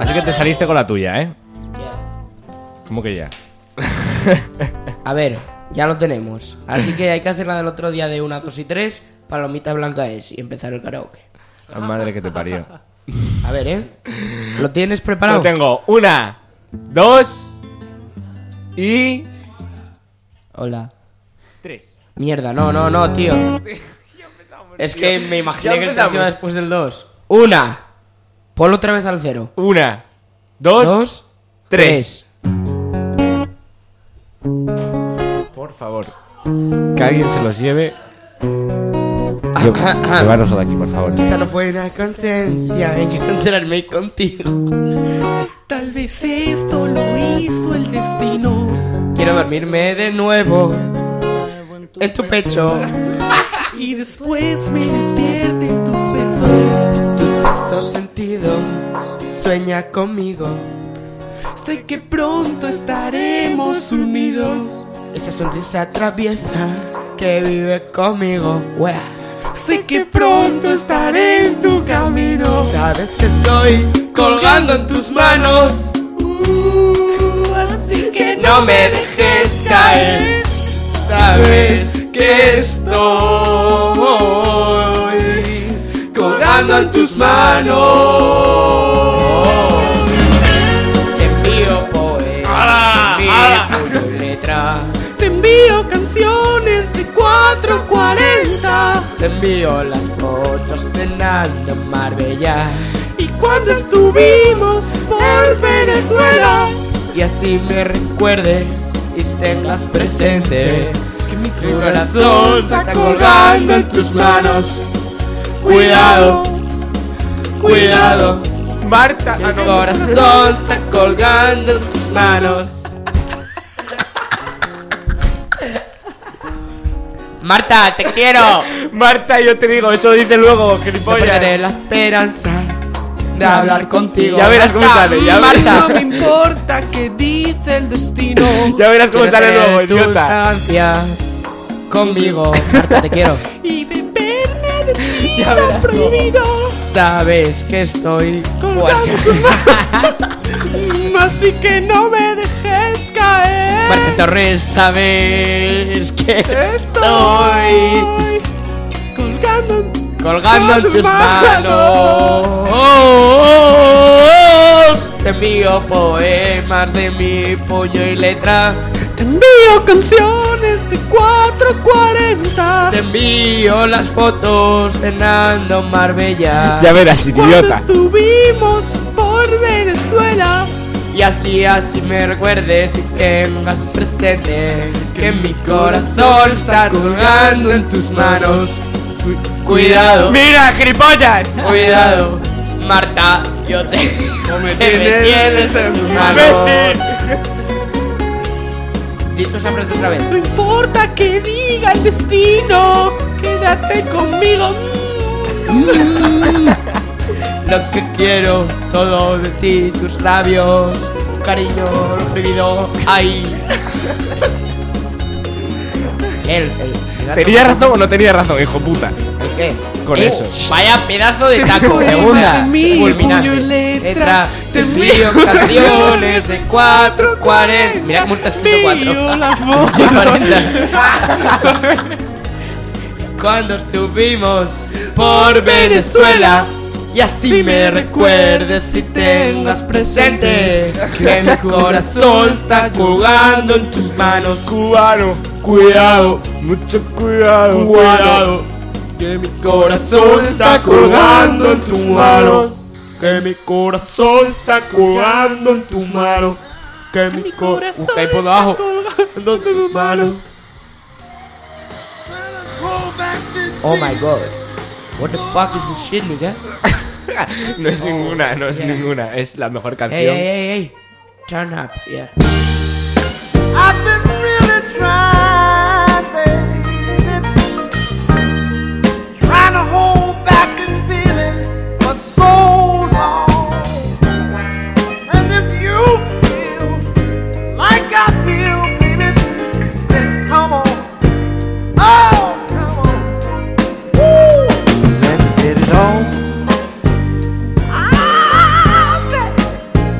Así que te saliste con la tuya, ¿eh? ¿Cómo que ya? A ver, ya lo tenemos. Así que hay que hacer la del otro día de 1, 2 y 3. Palomita blanca es y empezar el karaoke. La madre que te parió. A ver, ¿eh? ¿Lo tienes preparado? Yo tengo una, dos y Hola. tres. Mierda, no, no, no, tío. Es que me imaginé Ya que el 3 iba empezamos. después del 2. Una. Ponlo otra vez al cero. Una, dos, Dos, tres. Por favor, que alguien se los lleve. Yo, llevárnoslo de aquí, por favor. Esa no fue una conciencia encontrarme contigo. Tal vez esto lo hizo el destino. Quiero dormirme de nuevo en tu pecho. Y después me despierte sexto sentido sueña conmigo. Sé que pronto estaremos unidos. Esa sonrisa traviesa que vive conmigo. Sé que pronto estaré en tu camino. Sabes que estoy colgando en tus manos. Así que No me dejes caer. Sabes que estoy en tus manos. Te envío poemas, te envío te envío canciones de 440. Te envío las fotos cenando en Marbella. Y cuando estuvimos por Venezuela, Y así me recuerdes y tengas presente que mi corazón está colgando en tus manos. Cuidado, cuidado, Marta, mi corazón está colgando en tus manos. Marta, te quiero. Marta, yo te digo, eso dice luego, No gilipollas. perderé la esperanza de hablar contigo. Ya verás cómo Marta, sale, ya Marta. no me importa qué dice el destino. Ya verás cómo Quiero sale luego, tu idiota. conmigo. Marta, te quiero. Y Sabes que estoy Así que no me dejes caer. Marta Torres, sabes que estoy colgando en colgando en tus manos. manos. Te envío poemas de mi puño y letra. Te envío canciones de 440. Te envío las fotos cenando en Marbella. Ya verás, Cuando idiota. estuvimos por Venezuela. Y así, así me recuerdes y tengas presente que mi corazón está colgando en tus manos. Cu- Cuidado, ¡Mira, gilipollas! cuidado, Marta, yo te me que me tienes en tus manos. Dito esa frase otra vez. No importa que diga el destino, quédate conmigo. Lo que quiero, todo de ti, tus labios, cariño, lo prohibido, ahí. Él, el gato. ¿Tenía razón o no tenía razón, hijo puta? ¿El qué? Con Eh, eso. Vaya pedazo de taco. Segunda, fulminante. letra. Te envío canciones de 440. Mira cómo está escrito 4. Envío las Cuando estuvimos por Venezuela. Y así me recuerdes y tengas presente que mi corazón está colgando en tus manos. Cubano, Cuidado, mucho cuidado, cuidado, que mi corazón está colgando en tus manos. Que mi corazón está colgando en tus manos. Que mi corazón está ahí por debajo, colgando en tus manos. Oh my god. What the fuck is this shit, nigga? No es ninguna, no es yeah. ninguna. Es la mejor Hey, canción. hey, hey, hey. Turn up, yeah. I've been really trying,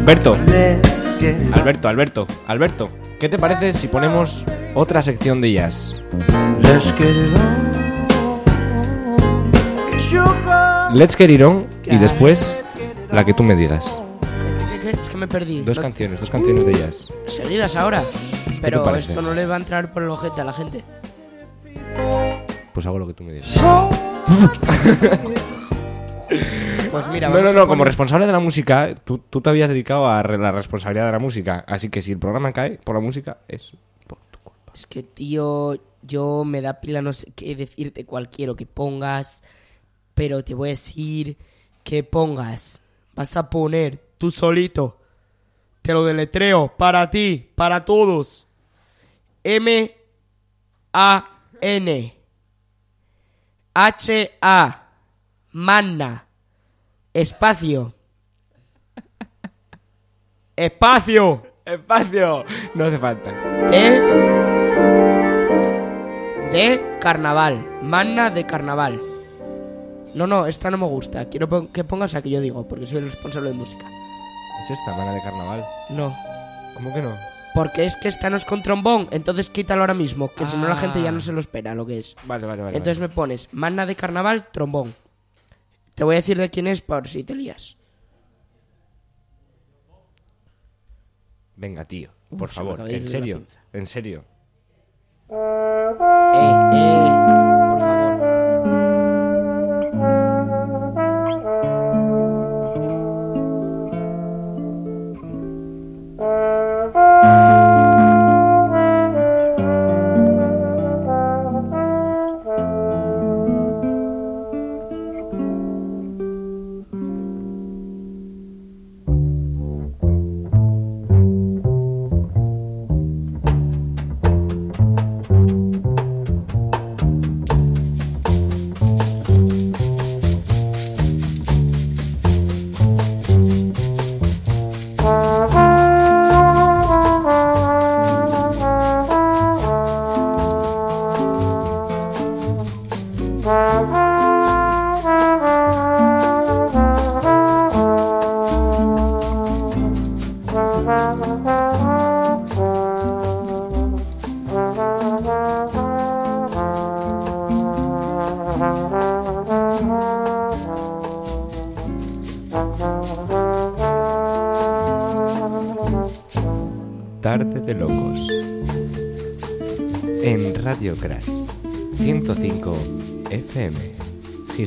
Alberto. Alberto, Alberto, Alberto. ¿Qué te parece si ponemos otra sección de jazz? Let's get it on. Let's get it on y después la que tú me digas. Es que me perdí. Dos canciones, dos canciones de jazz. Seguidas ahora. Pero esto no le va a entrar por el ojete a la gente. Pues hago lo que tú me digas. Pues mira, No, no, a no, como responsable de la música, tú, tú te habías dedicado a la responsabilidad de la música. Así que si el programa cae por la música, es por tu culpa. Es que, tío, yo me da pila no sé qué decirte cuál quiero que pongas, pero te voy a decir que pongas. Vas a poner tú solito Te lo deletreo para ti, para todos. M A N H A Manna Espacio Espacio Espacio. No hace falta. de de carnaval, Manna de carnaval. No, no, esta no me gusta. Quiero pon- que pongas la que yo digo, porque soy el responsable de música. Es esta, mana de carnaval. No, ¿Cómo que no? porque es que esta no es con trombón, entonces quítalo ahora mismo, que si no la gente ya Ah. no se lo espera lo que es. Vale, vale, vale. Entonces me pones Manna de carnaval, trombón. Te voy a decir de quién es por si te lías. Venga, tío. Por Uf, favor, en serio. En serio. Eh, eh,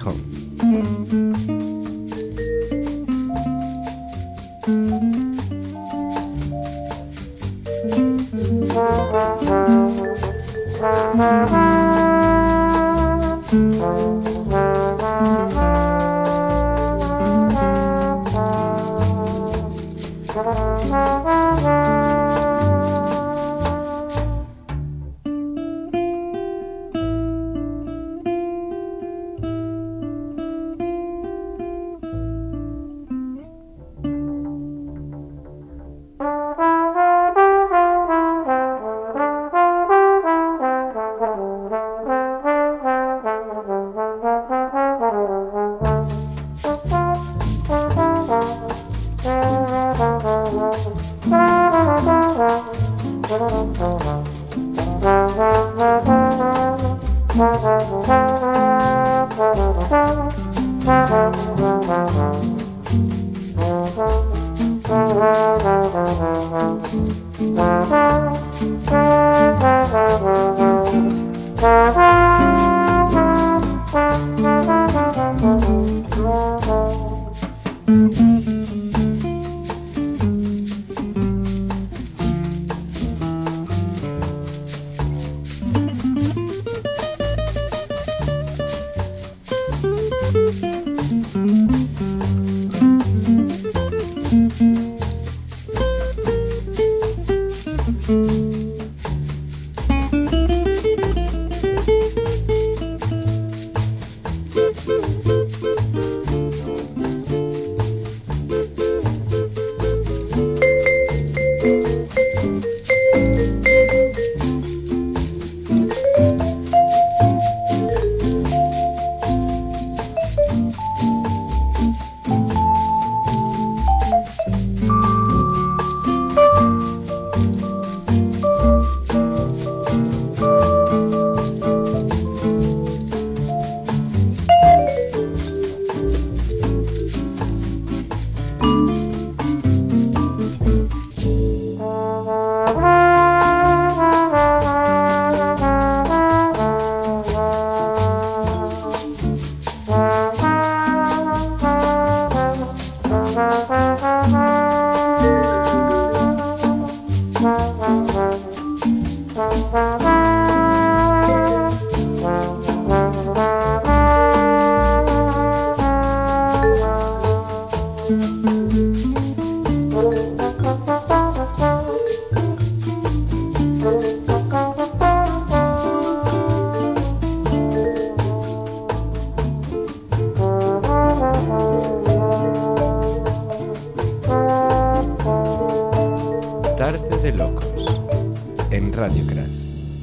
Gijón.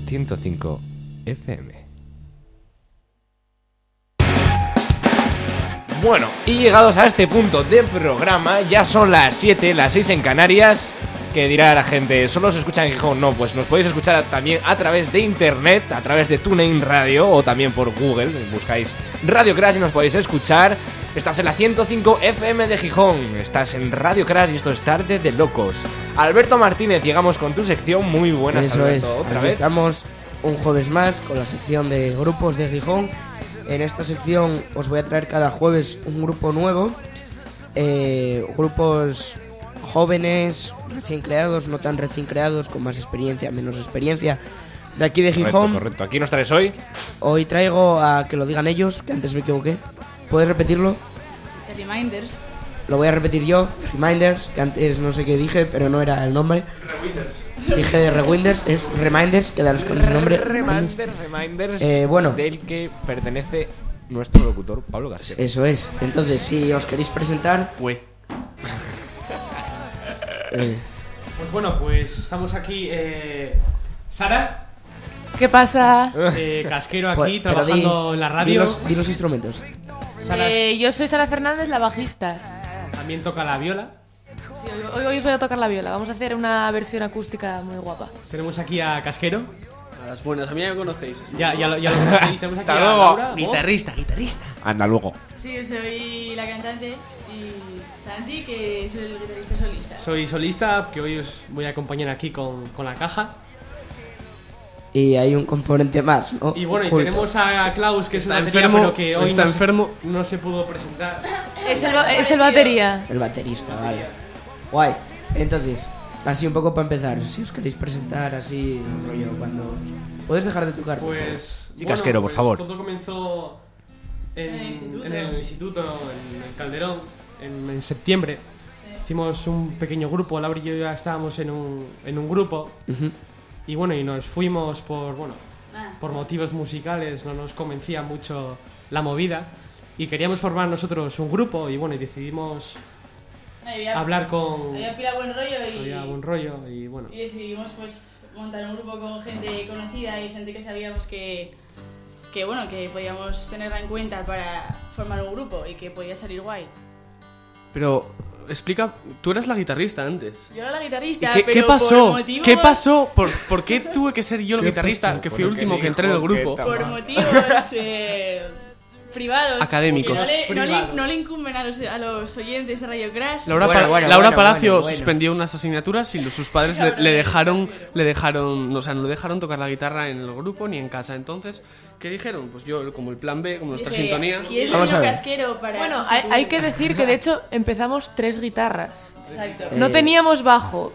105 FM. Bueno, y llegados a este punto del programa, ya son las 7, las 6 en Canarias. Que dirá la gente, ¿solo se escucha en Gijón? No, pues nos podéis escuchar también a través de internet, a través de TuneIn Radio o también por Google. Buscáis Radio Crash y nos podéis escuchar. Estás en la 105 FM de Gijón, estás en Radio Crash y esto es Tarde de Locos. Alberto Martínez, llegamos con tu sección. Muy buenas, Eso Alberto, es, otra aquí vez. estamos un jueves más con la sección de grupos de Gijón. En esta sección os voy a traer cada jueves un grupo nuevo, eh, grupos jóvenes, recién creados, no tan recién creados, con más experiencia, menos experiencia. De aquí de Correcto, Gijón, correcto. Aquí nos traes hoy. hoy traigo a que lo digan ellos, que antes me equivoqué. ¿Puedes repetirlo? The Reminders. Lo voy a repetir yo, Reminders, que antes no sé qué dije, pero no era el nombre. Dije de Rewinders, es Reminders, que de los con ese nombre. Reminders. Reminders, reminders Eh, bueno. del que pertenece nuestro locutor Pablo Gasquet. Eso es. Entonces, si os queréis presentar. Eh, Pues bueno, pues estamos aquí. Eh, Sara, ¿Qué pasa? eh, casquero aquí, pues, pero trabajando di- en la Di radio. los, di los instrumentos. Sara Eh, yo soy Sara Fernández, la bajista. también toca la viola. Sí, hoy, hoy os voy a tocar la viola. Vamos a hacer una versión acústica muy guapa. Tenemos aquí a Casquero. A las buenas, a mí ya me conocéis. así Ya, ya, lo, ya lo conocéis. Tenemos aquí Hasta a luego. Laura. voz. Guitarrista, guitarrista. Anda luego. Sí, yo soy la cantante y Santi, que es el guitarrista solista. Soy solista, que hoy os voy a acompañar aquí con, con la caja. Y hay un componente más, ¿no? Y bueno, y Oculto. tenemos a Klaus, que es Está batería, enfermo, pero que hoy está no, se- enfermo. no se pudo presentar. Es el, es el batería. El baterista, vale. Guay. Entonces, así un poco para empezar. Si os queréis presentar así, rollo, cuando. ¿Puedes dejar de tocar? Pues. Sí, Casquero, por pues favor. Todo comenzó en, En el instituto. en el instituto, en el Calderón, en, en septiembre. Hicimos un pequeño grupo, Laura y yo ya estábamos en un, en un grupo. Ujú. Y bueno, y nos fuimos por, bueno, Ah. por motivos musicales, no nos convencía mucho la movida. Y queríamos formar nosotros un grupo y bueno, y decidimos Había- hablar con... Había pila buen rollo y, Había buen rollo y bueno. y decidimos pues montar un grupo con gente conocida y gente que sabíamos que, que bueno, que podíamos tenerla en cuenta para formar un grupo y que podía salir guay. Pero, explica, tú eras la guitarrista antes. Yo era la ¿Y guitarrista, qué, pero qué por pasó? motivos- ¿Qué pasó? ¿Por, por qué tuve que ser yo el ¿Qué guitarrista, pasó? que Por fui el último que entré en el grupo? Por motivos eh, privados. Académicos. No le, no, le, no le incumben a los, a los oyentes de Radio Crash. Laura, Bueno, Pala- bueno, Laura bueno, Palacio bueno, bueno. suspendió unas asignaturas y los- sus padres le, le dejaron, le dejaron, o sea, no le dejaron tocar la guitarra en el grupo ni en casa. Entonces, ¿qué dijeron? Pues yo, como el plan B, como nuestra Dije, sintonía. ¿Quién Vamos a el ver. casquero para Bueno, hay, hay que decir que de hecho empezamos tres guitarras. Exacto. Eh, No teníamos bajo.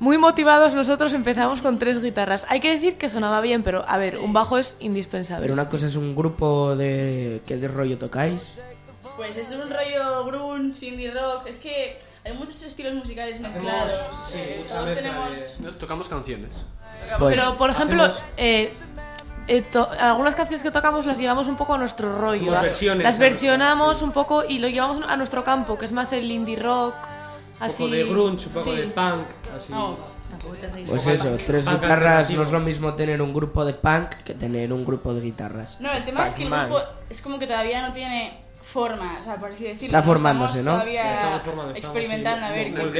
Muy motivados nosotros empezamos con tres guitarras. Hay que decir que sonaba bien, pero a ver, un bajo es indispensable. Pero una cosa es un grupo de. ¿Qué de rollo tocáis? Pues es un rollo grunge, indie rock. Es que hay muchos estilos musicales mezclados. sí, Eh, todos tenemos. Nos tocamos canciones. Pues, pero, por ejemplo, hacemos- eh, eh, to- algunas canciones que tocamos las llevamos un poco a nuestro rollo. Versiones, las versionamos un poco y lo llevamos a nuestro campo, que es más el indie rock. Un Así. poco de grunge, un poco Sí. de punk, así. No, ríes. Pues Punk- eso, tres punk guitarras alternativo. no es lo mismo tener un grupo de punk que tener un grupo de guitarras. No, el tema es que el grupo es como que todavía no tiene forma, o sea, por así decirlo. Está formándose, estamos ¿no? Todavía Sí, estamos formando, estamos experimentando así, a ver qué puede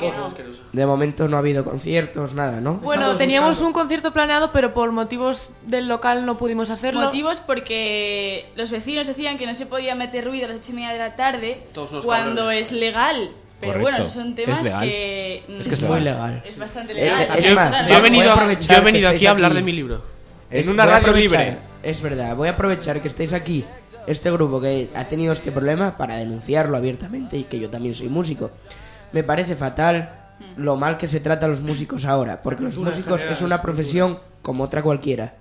qué voz, no. De momento no ha habido conciertos, nada, ¿no? Bueno, Estamos teníamos buscando- un concierto planeado, pero por motivos del local no pudimos hacerlo. Motivos porque los vecinos decían que no se podía meter ruido a las ocho y media de la tarde Todos cuando cabrones. es legal. Pero Correcto. bueno, esos son temas Es legal. que... Es que es muy legal. legal. Es bastante Eh, legal. eh, es Yo- más, yo, he a venido, aprovechar yo he venido aquí a hablar aquí. de mi libro. En Es- una a radio libre. Es verdad, voy a aprovechar que estáis aquí, este grupo que ha tenido este problema, para denunciarlo abiertamente y que yo también soy músico. Me parece fatal lo mal que se trata a los músicos ahora, porque los músicos es una profesión como otra cualquiera.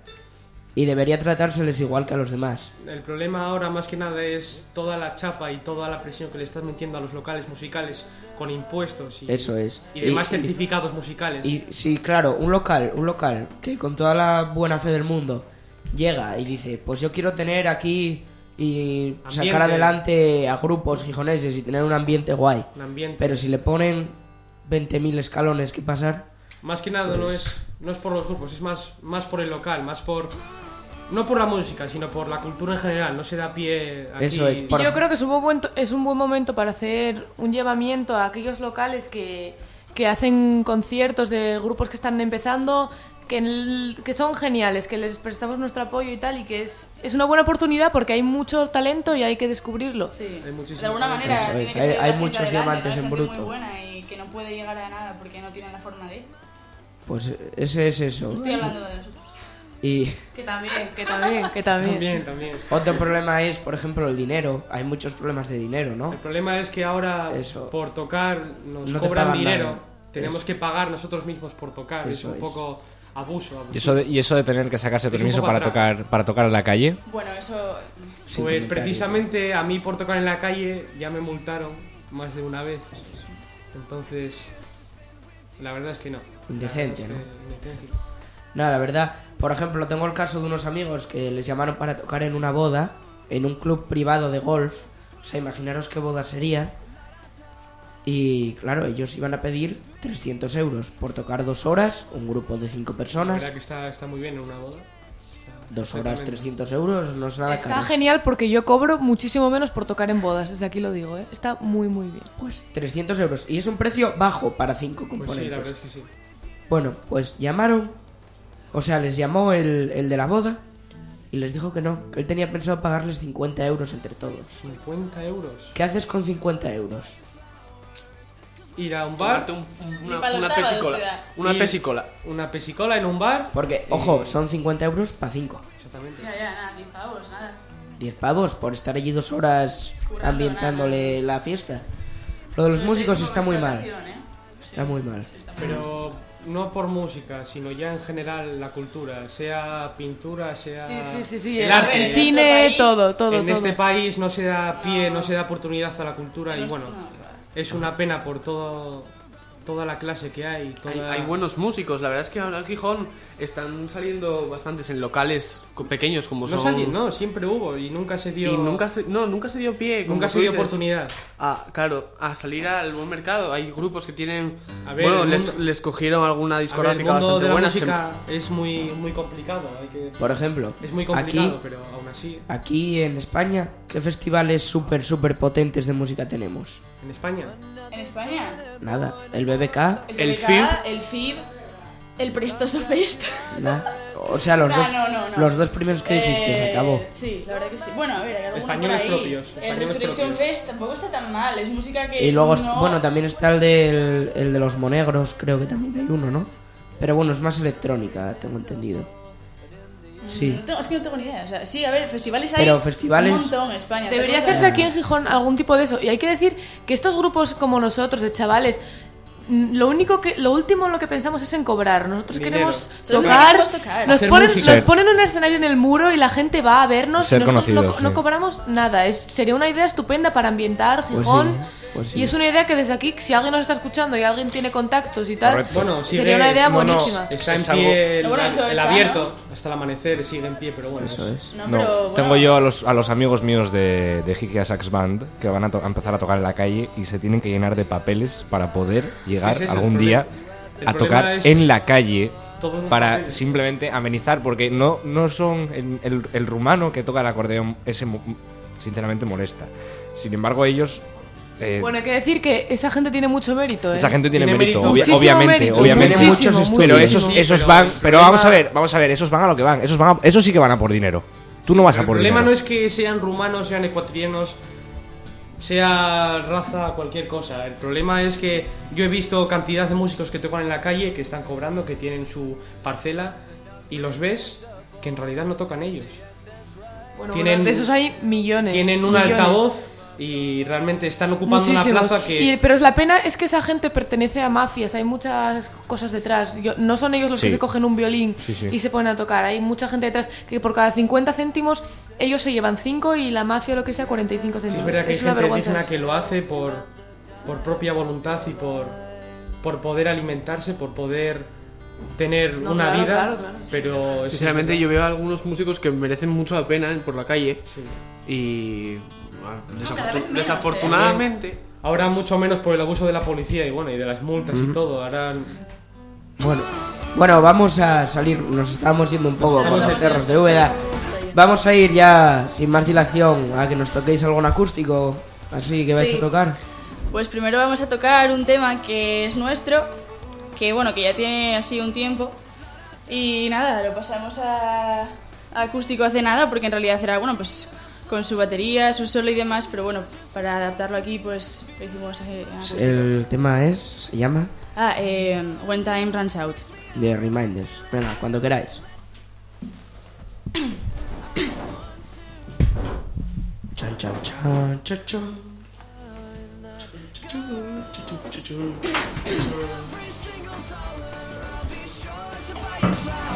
Y debería tratárseles igual que a los demás. El problema ahora más que nada es toda la chapa y toda la presión que le estás metiendo a los locales musicales con impuestos y, Eso es. y demás Y- y- certificados musicales. Y sí, claro, un local, un local que con toda la buena fe del mundo llega y dice, pues yo quiero tener aquí y sacar Ambiente. adelante a grupos gijoneses y tener un ambiente guay. Un ambiente. Pero si le ponen 20.000 escalones que pasar. Más que nada no Pues- es no es por los grupos, es más más por el local, más por no por la música, sino por la cultura en general, no se da pie aquí. Eso es, Y yo creo que es un, buen, momento- es un buen momento para hacer un llevamiento a aquellos locales que, que hacen conciertos de grupos que están empezando, que, en el- que son geniales, que les prestamos nuestro apoyo y tal, y que es, es una buena oportunidad porque hay mucho talento y hay que descubrirlo. Sí. Hay muchísimo De alguna manera Eso tiene es, que hay- hay muchos diamantes en bruto. muy buena y que no puede llegar a nada porque no tiene la forma de. Pues ese es eso. Estoy hablando de nosotros. Y Que también, que también, que también. También, también. otro problema es, por ejemplo, el dinero. Hay muchos problemas de dinero, ¿no? El problema es que ahora Eso. por tocar nos No cobran dinero. nada. Tenemos Eso. que pagar nosotros mismos por tocar. es Eso un es. poco abuso. abusivo. Y eso, de, y eso de tener que sacarse Es permiso para atrás. tocar, para tocar en la calle. Bueno, eso. Sin Pues precisamente a mí por tocar en la calle ya me multaron más de una vez. Entonces, la verdad es que no. Indecente, La ¿no? es que indecente. No, la verdad, por ejemplo, tengo el caso de unos amigos que les llamaron para tocar en una boda, en un club privado de golf. O sea, imaginaros qué boda sería. Y claro, ellos iban a pedir 300 euros por tocar dos horas, un grupo de cinco La personas. verdad que está, está muy bien en una boda. Dos horas, Exactamente. 300 euros, no es nada Está caro. genial porque yo cobro muchísimo menos por tocar en bodas, desde aquí lo digo, ¿eh? Está muy, muy bien. Pues 300 euros. Y es un precio bajo para cinco Pues componentes. sí, la verdad es que sí. Bueno, pues llamaron, o sea, les llamó el, el de la boda y les dijo que no, que él tenía pensado pagarles 50 euros entre todos. 50 euros. ¿Qué haces con 50 euros? Ir a un bar. Tomarte un- una, los una sábados pesicola. Una ir- pesicola. Una pesicola en un bar. Porque, y- ojo, son 50 euros para 5. Exactamente. Ya, ya, nada, 10 pavos, nada. 10 pavos por estar allí dos horas ambientándole la fiesta. Lo de los No sé músicos cómo está muy mal. contratación, ¿eh? Está muy mal. Pero no por música, sino ya en general la cultura, sea pintura, sea Sí, sí, sí, sí. el El, arte. el cine, todo, todo, en todo. este país no se da pie, no se da oportunidad a la cultura y No, bueno, no, es una pena por todo toda la clase que hay. Toda... Hay, hay buenos músicos, la verdad es que ahora en Gijón están saliendo bastantes en locales pequeños como No son... sali- no, siempre hubo y nunca se dio. Y nunca se, no, nunca se dio pie. Nunca se dio dices, oportunidad. A, claro, a salir al buen mercado. Hay grupos que tienen... A ver, bueno, les, les cogieron alguna A ver, el discográfica mundo bastante de la buena. se- música es muy, muy complicado. Hay que... Por ejemplo, Es muy complicado, aquí, pero aún así. aquí en España, ¿qué festivales súper, súper potentes de música tenemos? En España. En España. Nada. El BBK, El BBK, FIB. El FIB. El Prestoso Fest. nada. O sea, los, No, dos, no, no, no. los dos primeros que dijiste, se Eh, acabó. Sí, la verdad que sí. Bueno, a ver, hay Españoles por ahí. propios, El españoles Resurrection propios. Fest tampoco está tan mal. Es música que. Y luego, bueno, también está el, del, el de los monegros, creo que también hay uno, ¿no? Pero bueno, es más electrónica, tengo entendido. Sí. No tengo- es que no tengo ni idea. O sea, sí, a ver, festivales hay. Pero festivales- Un montón en España. Debería hacerse aquí en Gijón algún tipo de eso. Y hay que decir que estos grupos como nosotros, de chavales, mm, lo único que, lo último en lo que pensamos es en cobrar. Nosotros Dinero. queremos tocar, queremos tocar. Nos, ponen, música. nos ponen un escenario en el muro y la gente va a vernos. Ser y nosotros no, co- no sí. cobramos nada. Es, sería una idea estupenda para ambientar Pues Gijón. sí, pues sí. Y es una idea que desde aquí, si alguien nos está escuchando y alguien tiene contactos y tal, Correcto. Bueno, sigue, sería una idea no, no, buenísima. está en pie el, Pero bueno, eso el está, abierto hasta el amanecer, sigue en pie, pero bueno. Eso es. No, No, pero, bueno, tengo yo a los, a los amigos míos de, de Hickey Sax Band que van a, to- a empezar a tocar en la calle y se tienen que llenar de papeles para poder llegar es algún día a tocar es en la calle para papeles. simplemente amenizar, porque no, no son el, el- el rumano que toca el acordeón, ese mo- sinceramente molesta. Sin embargo, ellos... eh, Bueno, hay que decir que esa gente tiene mucho mérito, ¿eh? esa gente tiene, Tiene mérito, mérito. obvia- Muchísimo obviamente, mérito, obviamente. Tiene muchos estudios. Pero muchísimo. esos, esos pero van, el pero problema- vamos a ver, vamos a ver, esos van a lo que van, esos van a- esos sí que van a por dinero. Tú no vas a el por problema dinero. no es que sean rumanos, sean ecuatorianos, sea raza, cualquier cosa. El problema es que yo he visto cantidad de músicos que tocan en la calle, que están cobrando, que tienen su parcela, y los ves que en realidad no tocan ellos. Bueno, tienen- bueno, de esos hay millones. Tienen un millones. altavoz y realmente están ocupando Muchísimos. una plaza que... Y- pero es la pena es que esa gente pertenece a mafias, hay muchas cosas detrás. Yo- no son ellos los que Sí. se cogen un violín Sí, sí. y se ponen a tocar. Hay mucha gente detrás que por cada 50 céntimos ellos se llevan 5 y la mafia lo que sea 45 Sí, céntimos. es verdad que hay una gente vergüenza indígena que lo hace por, por propia voluntad y por, por poder alimentarse, por poder tener No, una claro, vida, claro, claro. pero... es- Sinceramente, yo veo a algunos músicos que merecen mucho la pena por la calle y ah, desafortun- desafortunadamente Ahora mucho menos por el abuso de la policía y bueno, y de las multas y todo. Ahora... Bueno, bueno, vamos a salir, nos estamos yendo un poco con los cerros de Úbeda. Vamos a ir ya, sin más dilación, a que nos toquéis algún acústico, así que vais Sí. a tocar. Pues primero vamos a tocar un tema que es nuestro, que bueno, que ya tiene así un tiempo. Y nada, lo pasamos a, a acústico hace nada, porque en realidad era, bueno, pues con su batería, su solo y demás, pero bueno, para adaptarlo aquí, pues lo hicimos. El tema es, se llama Ah, eh, When Time Runs Out. The Reminders. Venga, cuando queráis. Chan, chan, chan, chan, chan. Cause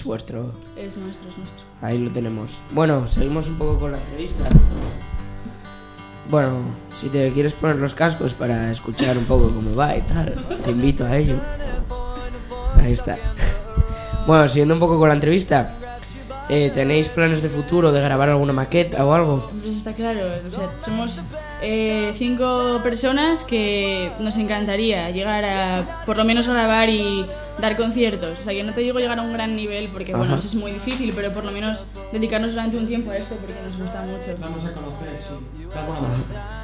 Es vuestro. Es nuestro, es nuestro. Ahí lo tenemos. Bueno, seguimos un poco con la entrevista. Bueno, si te quieres poner los cascos para escuchar un poco cómo va y tal, te invito a ello. Ahí está. Bueno, siguiendo un poco con la entrevista, eh, ¿tenéis planes de futuro de grabar alguna maqueta o algo? Pues está claro, o sea, somos eh, cinco personas que nos encantaría llegar a por lo menos grabar y dar conciertos. O sea, que no te digo llegar a un gran nivel porque bueno, Ajá. eso es muy difícil, pero por lo menos dedicarnos durante un tiempo a esto porque nos gusta mucho. Vamos a conocer,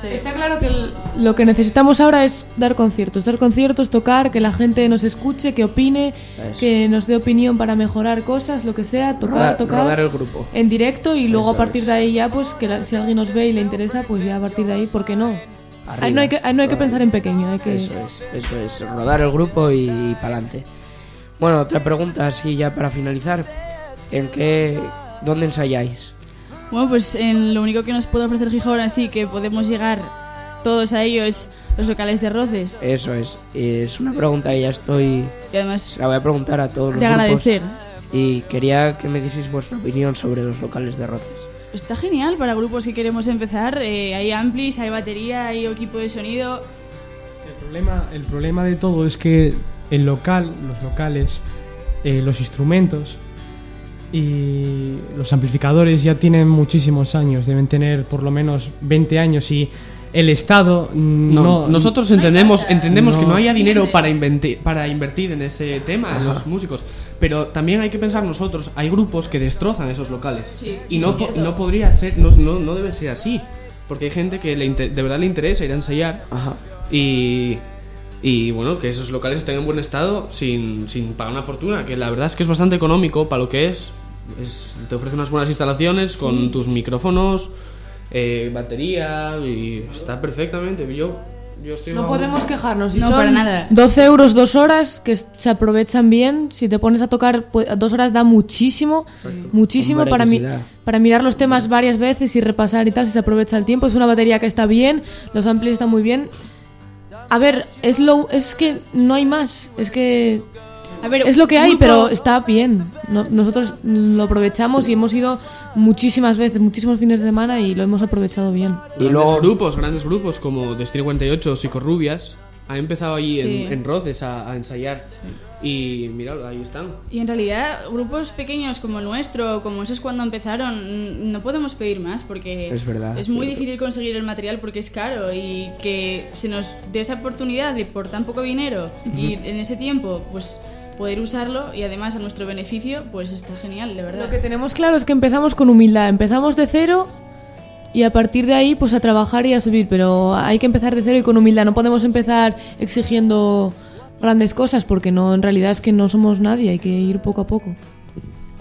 sí. Está claro que el- lo que necesitamos ahora es dar conciertos, dar conciertos, tocar, que la gente nos escuche, que opine, Eso. que nos dé opinión para mejorar cosas, lo que sea, tocar, Rodar- tocar rodar el grupo. en directo y luego Eso a partir es. de ahí ya pues que la- si alguien nos ve y le interesa, pues ya a partir de ahí, ¿por qué no? Ahí no hay que, ahí no hay que pensar en pequeño, hay que Eso es, eso es, rodar el grupo y, para adelante. Bueno, otra pregunta así ya para finalizar. ¿En qué, dónde ensayáis? Bueno, pues en lo único que nos puede ofrecer Gijón así que podemos llegar todos a ello es los locales de roces. Eso es, es una pregunta que ya estoy... Y además la voy a preguntar a todos los de grupos. agradecer. Y quería que me dieseis vuestra opinión sobre los locales de roces. Está genial para grupos que queremos empezar. eh, hay amplis, hay batería, hay equipo de sonido. El problema, el problema de todo es que el local, los locales, eh, los instrumentos y los amplificadores ya tienen muchísimos años, deben tener por lo menos 20 años y el Estado No, no... nosotros entendemos, entendemos que No. haya dinero para, inventi- para invertir en ese tema, en los músicos. Pero también hay que pensar nosotros, hay grupos que destrozan esos locales. Sí, y no, po- no podría ser, no, no, no debe ser así. Porque hay gente que le de verdad le interesa ir a ensayar. Y, y bueno, que esos locales estén en buen estado sin, sin pagar una fortuna. Que la verdad es que es bastante económico para lo que es. es te ofrece unas buenas instalaciones con Sí. tus micrófonos, eh, batería y está perfectamente. Yo, yo estoy No podemos quejarnos. Si No, son para nada. 12 euros dos horas que se aprovechan bien. Si te pones a tocar, pues, dos horas da muchísimo. Muchísimo para, mi- para mirar los temas varias veces y repasar y tal. Si se aprovecha el tiempo. Es una batería que está bien. Los amplis están muy bien. A ver, es, lo, es que no hay más. Es que. A ver, es lo que hay, pero está bien. No- nosotros lo aprovechamos y hemos ido muchísimas veces, muchísimos fines de semana y lo hemos aprovechado bien. Y grandes luego- grupos, grandes grupos como Destino 48 o Psicorrubias han empezado ahí Sí. en, en Roces a, a ensayar. Y mira, ahí están. Y en realidad, grupos pequeños como el nuestro, como esos cuando empezaron, no podemos pedir más porque Es verdad, es muy cierto. difícil conseguir el material porque es caro y que se nos dé esa oportunidad de por tan poco dinero y en ese tiempo, pues poder usarlo y además a nuestro beneficio, pues está genial, de verdad. Lo que tenemos claro es que empezamos con humildad, empezamos de cero y a partir de ahí pues a trabajar y a subir, pero hay que empezar de cero y con humildad, no podemos empezar exigiendo grandes cosas porque no en realidad es que no somos nadie, hay que ir poco a poco.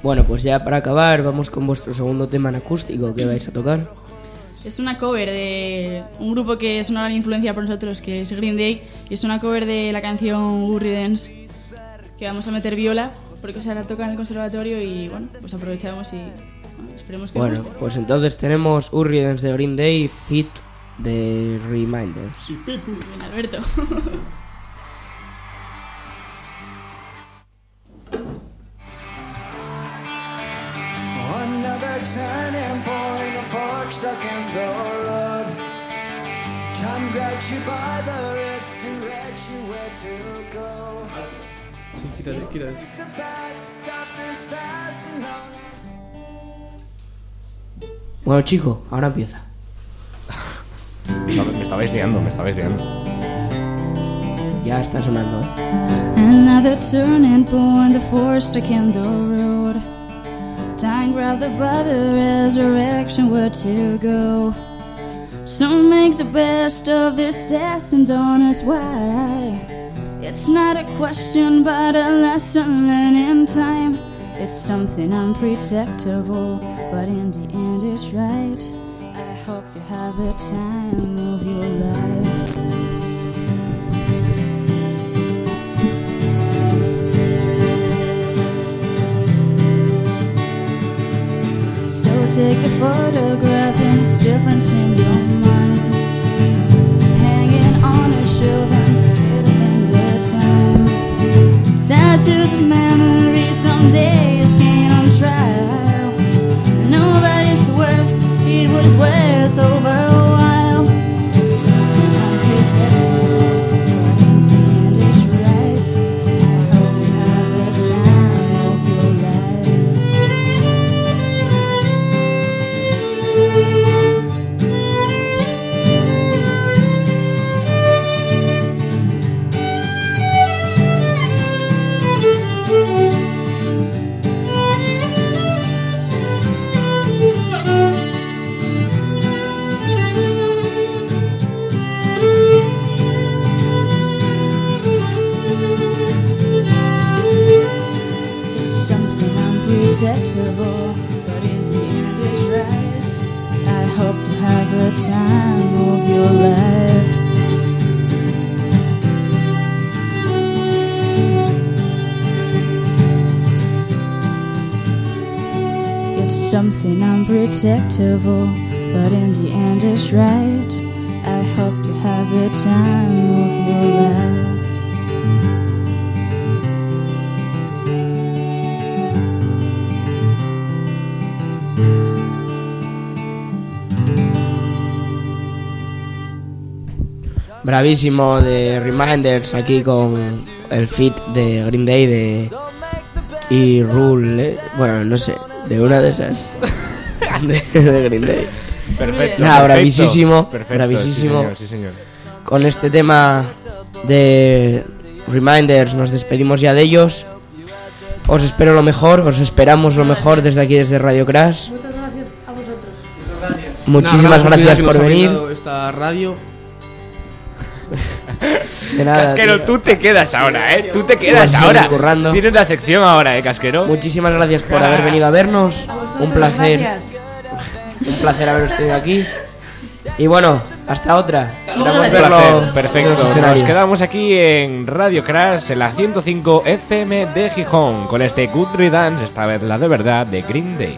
Bueno, pues ya para acabar, vamos con vuestro segundo tema en acústico que vais a tocar. Es una cover de un grupo que es una gran influencia para nosotros, que es Green Day, y es una cover de la canción Gurry Dance, que vamos a meter viola, porque se la toca en el conservatorio y bueno, pues aprovechamos y bueno, esperemos que Bueno, guste. pues entonces tenemos Urri Dance de Green Day, Fit de Reminders. Bien, Alberto. Another turning point, a fork stuck in the road. Time grabs you by the wrist, directs you where to go. Sí, quítate, quítate. The best of this fast and known Bueno, chico, ahora empieza. Me estabais liando, me estabais liando. Ya está sonando, ¿eh? Another turning point, the force stuck in the road. Time grabbed the by the resurrection, where to go. So make the best of this test and don't ask why. It's not a question, but a lesson learned in time. It's something unprotectable, but in the end it's right. I hope you have the time of your life. So take a photograph and its difference in your mind. Hanging on a shelf Tattoos of memories someday is hanging on trial. Nobody's worth it was worth over It's something unprotectable, but in the end it's right. I hope you have the time of your life. Bravísimo de Reminders aquí con el fit de Green Day de y Rule, ¿eh? bueno, no sé, de una de esas de, de Green Day. Perfecto, Nada, perfecto. bravísimo, Perfecto, bravísimo. sí, señor, sí, señor. Con este tema de Reminders nos despedimos ya de ellos. Os espero lo mejor, os esperamos lo mejor desde aquí, desde Radio Crash. Muchas gracias a vosotros. Muchísimas Una gran gracias que por venir. Esta radio. De nada, Casquero, tío. tú te quedas ahora, ¿eh? Tú te quedas ahora. currando. Tienes la sección ahora, ¿eh, Casquero? Muchísimas gracias por haber venido a vernos. Un placer. Un placer haberos tenido aquí. Y bueno, hasta otra. Un verlo perfecto. Nos quedamos aquí en Radio Crash, en la 105 FM de Gijón, con este Good Riddance, esta vez la de verdad, de Green Day.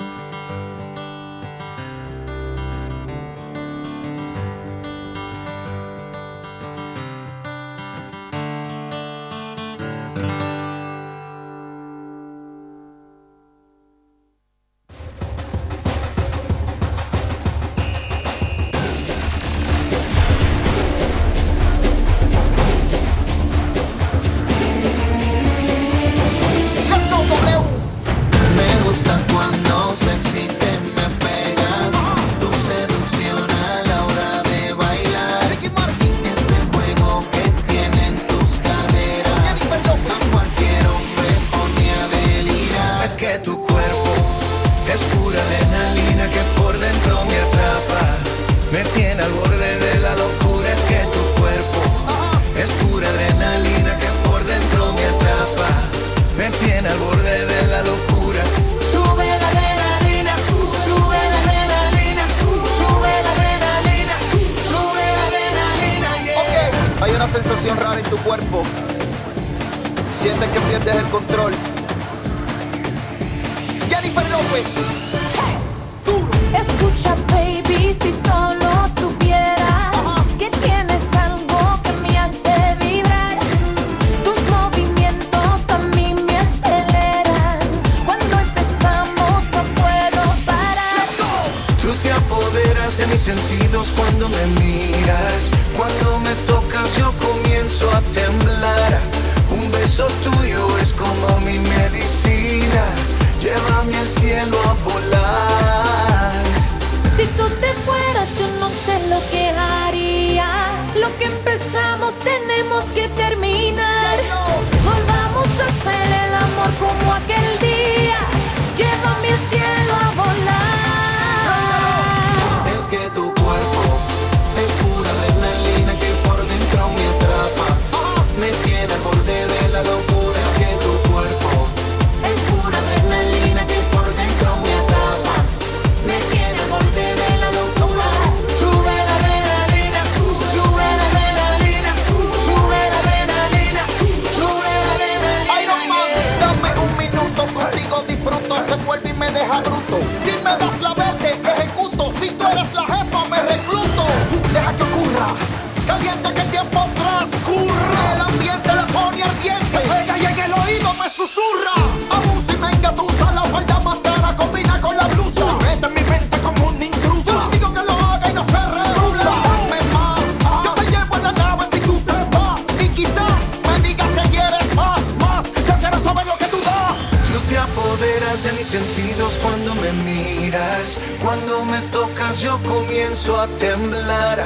siente que el tiempo transcurre. El ambiente la pone ardiente, se pega y en el oído me susurra. Abusa y me engatusa, la falda más cara combina con la blusa. Se mete en mi mente como un intruso. Yo le digo que lo haga y no se rehúsa. Dame más, yo te llevo en la nave si tú te vas. Y quizás me digas que quieres más, más. Yo quiero saber lo que tú das. Tú te apoderas de mis sentidos cuando me miras. Cuando me tocas yo comienzo a temblar.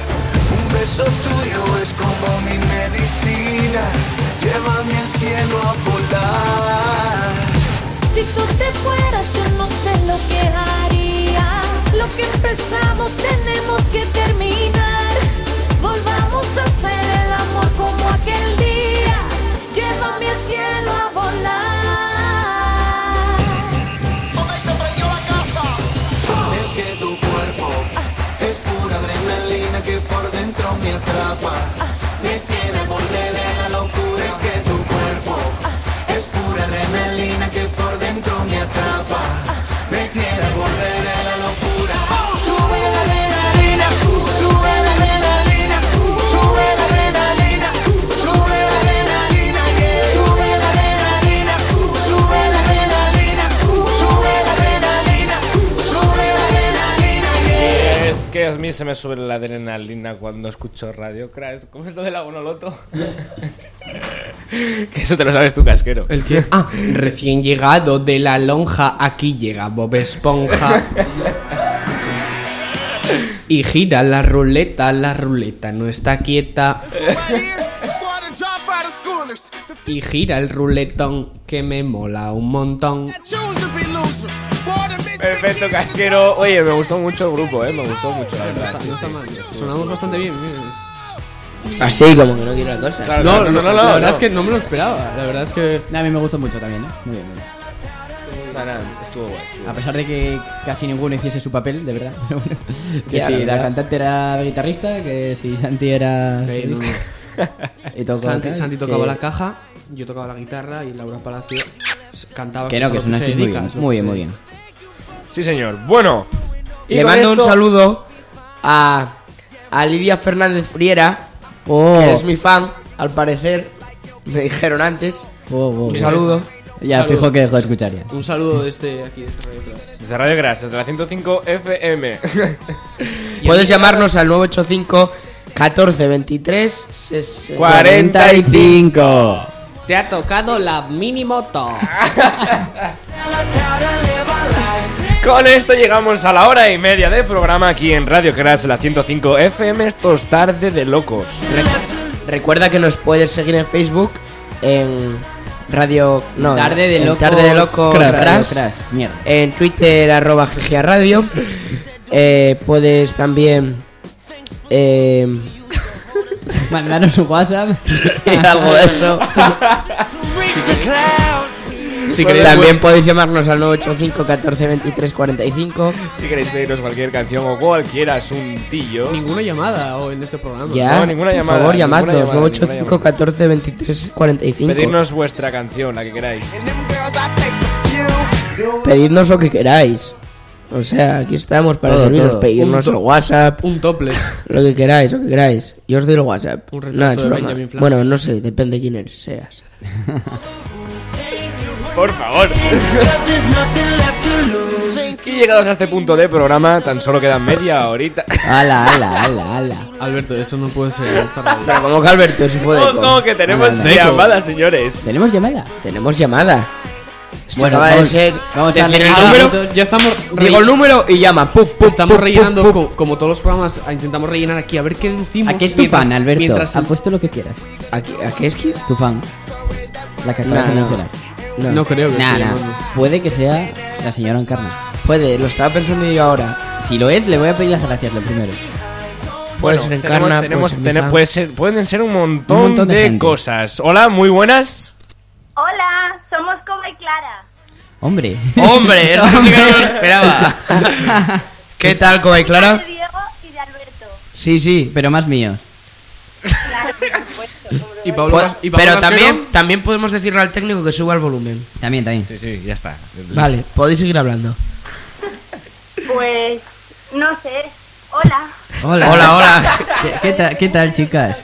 Beso tuyo es como mi medicina. Llévame al cielo a volar. Si tú te fueras, yo no sé lo que haría. Lo que empezamos tenemos que terminar. Volvamos a hacer el amor como aquel día. Llévame al cielo a volar. Por dentro me atrapa. Se me sube la adrenalina cuando escucho Radio Crash. ¿Cómo es lo de la Bonoloto? que eso te lo sabes tú, casquero. ¿El qué? Ah, recién llegado de la lonja, aquí llega Bob Esponja. Y gira la ruleta, la ruleta no está quieta. Y gira el ruletón que me mola un montón. Perfecto, casquero. Oye, me gustó mucho el grupo, ¿eh? Me gustó mucho, la verdad. No está mal. Sonamos bastante bien. Así como que no quiero la cosa. Claro, no, no, no, no, la verdad es que no me lo esperaba. La verdad es que. A mí me gustó mucho también, ¿eh? Muy bien, muy bien. estuvo guay. estuvo A pesar de que casi ninguno hiciese su papel, de verdad. Pero bueno, que Ya, si la cantante era guitarrista, que si Santi era. No, y tocó Santi, Santi tocaba que- la caja, yo tocaba la guitarra y Laura Palacio cantaba. Que no, que sonasteis se muy bien. Muy que bien, muy bien. Sí, señor. Bueno. Le mando un saludo a, a Lidia Fernández Friera, Oh. que es mi fan, al parecer. Me dijeron antes. Un saludo. Ya Saludo. fijo que dejó de escuchar ya. Un saludo de este aquí de este Radio Plus. Desde Radio Crash, desde la 105 FM. Puedes llamarnos al 985 14 23 45. Te ha tocado la mini moto. Con esto llegamos a la hora y media de programa aquí en Radio Crash, la 105 FM. Esto es tarde de locos. Recuerda que nos puedes seguir en Facebook en Radio no, Tarde de Locos Tarde de Locos Crash. Crash. Crash, mierda. En Twitter arroba GGA Radio. Eh, puedes también eh, Mandanos un WhatsApp. algo de eso. Si queréis, también podéis llamarnos al 985 14 23 45. Si queréis pedirnos cualquier canción o cualquier asuntillo. Ninguna llamada o en este programa. Ya, No, ninguna por favor, llamadnos llamada, 985 14 23 45. Pedirnos vuestra canción, la que queráis. Pedidnos lo que queráis. O sea, aquí estamos para Todo, serviros. todo. Pedirnos Un el WhatsApp. Un topless. Lo que queráis, lo que queráis. Yo os doy el WhatsApp. Un retrato No, es broma. Bueno, no sé, depende de quién eres, seas. Por favor. Y llegados a este punto de programa, tan solo quedan media horita. Ala, ala, ala, ala. Alberto, eso no puede ser esta. Pero como que Alberto se puede. ¿Cómo, cómo que tenemos llamada, señores? ¿Tenemos llamada? Tenemos llamada. Esto Bueno, acaba vamos- de ser. vamos a leer el número. Ya estamos. Digo el número y llama. Pup, pup, Estamos pup, rellenando co- Como, todos los programas. ah, Intentamos rellenar aquí a ver qué decimos. Aquí es tu mientras- fan, Alberto. mientras Ha el- puesto lo que quieras. ¿A qué, a qué es que? Tu fan. La que acabas No, de no. mencionar. No, No creo que Nah, esté nah. Puede que sea la señora Encarna. Puede, lo estaba pensando yo ahora. Si lo es, le voy a pedir las gracias lo primero. Puede Bueno, ser tenemos- Encarna, tenemos- puede ser- pueden ser un montón, Un montón de cosas. Hola, muy buenas. Hola, somos Coba y Clara. Hombre. Hombre, esto sí que no lo esperaba. ¿Qué tal, Coba y Clara? De Diego y de Alberto. Sí, sí. Pero más míos. Claro, Y lo- Pablo, Pues- y Pablo pero también, también podemos decirle al técnico que suba el volumen. También, también. Sí, sí, ya está. Vale, podéis seguir hablando. Pues, no sé. Hola. Hola. Hola, hola. ¿Qué, qué tal, ¿Qué tal, chicas?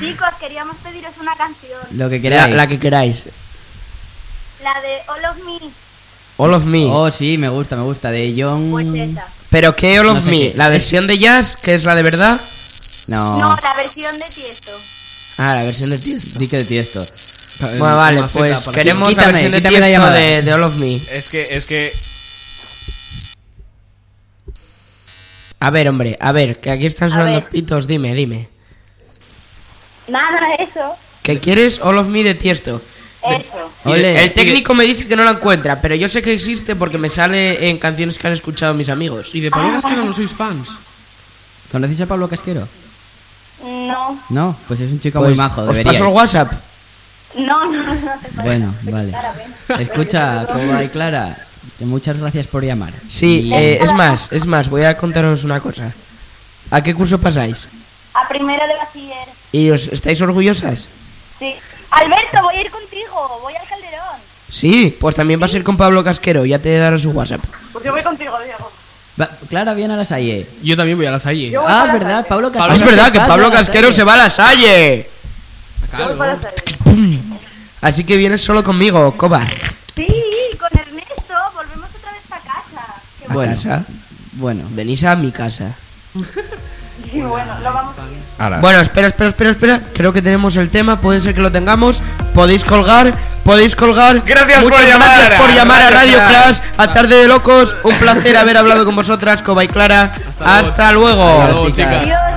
Chicos, queríamos pediros una canción. Lo que La, queráis. la que queráis. La de All of Me. All of Me. Oh, sí, me gusta, me gusta. De John. Pues esa. ¿Pero qué All of No sé Me? qué. ¿La versión de jazz, que es la de verdad? No. No, la versión de Tiesto. Ah, la versión de Tiesto. Di que de Tiesto. Bueno, vale, pues queremos la Quítame, versión de quítame la Tiesto llamada. de, de All of Me. Es que, es que. A ver, hombre, a ver, que aquí están A sonando ver. pitos, dime, dime. Nada, eso. ¿Qué quieres? All of Me de Tiesto. Eso. El- el técnico me dice que no la encuentra, pero yo sé que existe porque me sale en canciones que han escuchado mis amigos. ¿Y de Pablo Casquero no sois fans? ¿Conocéis a Pablo Casquero? No. No, pues es un chico Pues, muy majo, os deberíais. paso el WhatsApp. No, no, no. falta. Bueno, vale. Escucha, Coba y Clara, muchas gracias por llamar. Sí, Y- eh, es más, es más, voy a contaros una cosa. ¿A qué curso pasáis? A primero de bachiller. ¿Y os estáis orgullosas? Sí. Alberto, voy a ir contigo. Voy al Calderón. Sí, pues también vas a ir con Pablo Casquero, ya te daré su WhatsApp. Pues yo voy contigo, Diego. Va- Clara viene a la Salle. Yo también voy a la Salle. Yo voy Ah, para es la verdad, Salle. Pablo Casquero. es verdad que Pablo Casquero se va a la Salle. Yo voy para la Salle. Así que vienes solo conmigo, Coba. Sí, con Ernesto. Volvemos otra vez a casa. Qué Bueno, casa. Bueno, venís a mi casa. Sí, bueno, lo vamos a ir. Ahora. Bueno, espera, espera, espera, espera. Creo que tenemos el tema, puede ser que lo tengamos. Podéis colgar, podéis colgar. Gracias por Muchas llamar gracias por a llamar a Radio Crash. A Tarde de Locos. Un placer haber hablado con vosotras, Coba y Clara. Hasta, luego. Hasta luego, chicas. Adiós,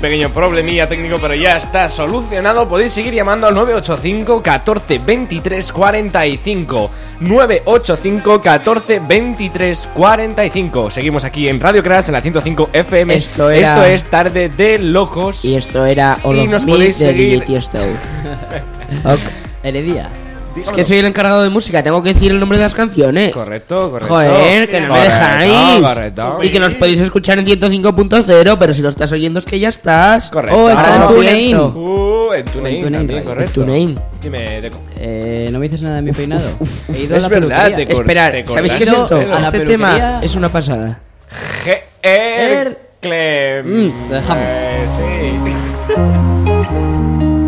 un pequeño problemilla técnico, pero ya está solucionado. Podéis seguir llamando al 985 14 23 45. 985 14 23 45. Seguimos aquí en Radio Crash en la 105 FM. Esto era- Esto es Tarde de Locos. Y esto era All Y nos podéis seguir-. Ok. Heredia. Es que soy el encargado de música, tengo que decir el nombre de las canciones. Correcto, correcto. Joder, que no me Correcto, dejáis. correcto. Y que nos podéis escuchar en 105.0 pero si lo estás oyendo es que ya estás. Correcto. Oh, está Ahora en TuneIn. Uh, en TuneIn, correcto. En TuneIn. Dime, Deco. Eh, no me dices nada de mi peinado. He ido a la verdad, peluquería. te te ¿sabéis qué es esto? A Este peluquería. tema es una pasada. G. Clem. Mm, lo dejamos. Eh, sí.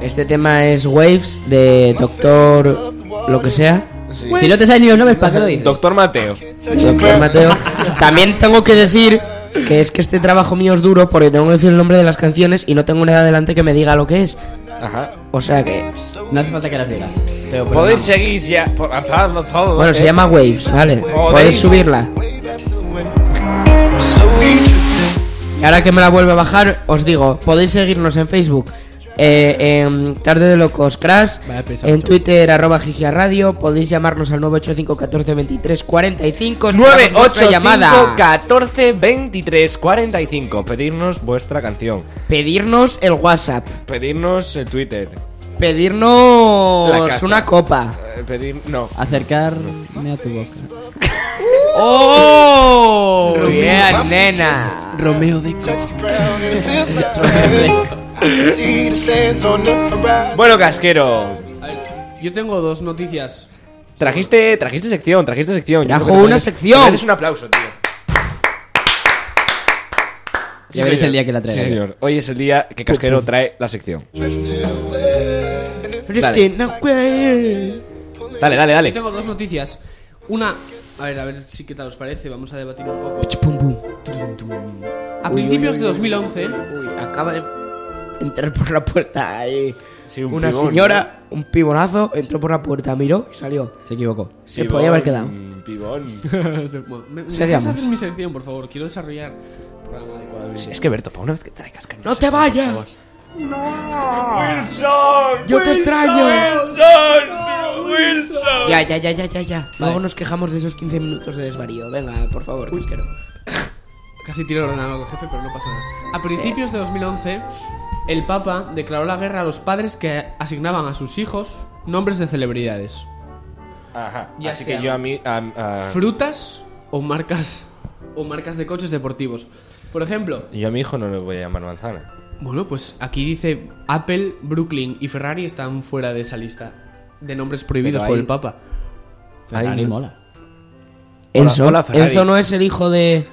Este tema es Waves de Doctor lo que sea. Si no te sabes ni los nombres, ¿para qué lo dices? Doctor Mateo. Doctor Mateo. También tengo que decir que es que este trabajo mío es duro porque tengo que decir el nombre de las canciones y no tengo nada adelante que me diga lo que es. Ajá. O sea que. No hace falta que las digas. Lo Podéis seguir ya. por- todo, Bueno, eh. se llama Waves, ¿vale? Podéis subirla. Y ahora que me la vuelve a bajar, os digo, podéis seguirnos en Facebook. Eh, en Tarde de Locos Crash, pesado, en. Twitter arroba Gigia Radio, podéis llamarnos al 985 14 23 45 esperamos vuestra 985 llamada. 14 23 45. Pedirnos vuestra canción. Pedirnos el WhatsApp, Pedirnos el Twitter. Pedirnos una copa. Eh, pedir. No. Acercarme a tu boca. ¡Oh! Bien, nena. Romeo de Bueno, casquero. Yo tengo dos noticias. Trajiste, trajiste sección, trajiste sección. Trajo una sección. mereces un aplauso, tío. Ya veréis el día que la. Sí, señor. Hoy es el día que Casquero trae la sección. Dale, dale, dale. Yo tengo dos noticias. Una, a ver, a ver si qué tal os parece. Vamos a debatir un poco. A Uy, principios uy, de uy, 2011, Uy, acaba de entrar por la puerta ahí. Sí, un Una pibón, señora, un pibonazo, entró por la puerta, miró y salió. Se equivocó. Se podía haber quedado. Pibón. ¿me, me hacer mi sección, por favor? Quiero desarrollar el programa adecuadamente. Sí, es que Berto, para una vez que traigas que ¡No te vayas! ¡Wilson! ¡Yo te extraño! ¡Wilson! ¡Wilson! Ya, ya, ya, ya, ya, ya. Luego nos quejamos de esos 15 minutos de desvarío. Venga, por favor, Casquero. Casi tiro el ordenador jefe, pero no pasa nada. A principios de 2011, el Papa declaró la guerra a los padres que asignaban a sus hijos nombres de celebridades. Ajá. Ya Así sea que yo a mí. a- a- Frutas o marcas o marcas de coches deportivos. Por ejemplo, yo a mi hijo no le voy a llamar manzana. Bueno, pues aquí dice Apple, Brooklyn y Ferrari están fuera de esa lista de nombres prohibidos Pero por el Papa. Ferrari Ay, mola. Enzo, hola, Ferrari. Enzo no es el hijo de.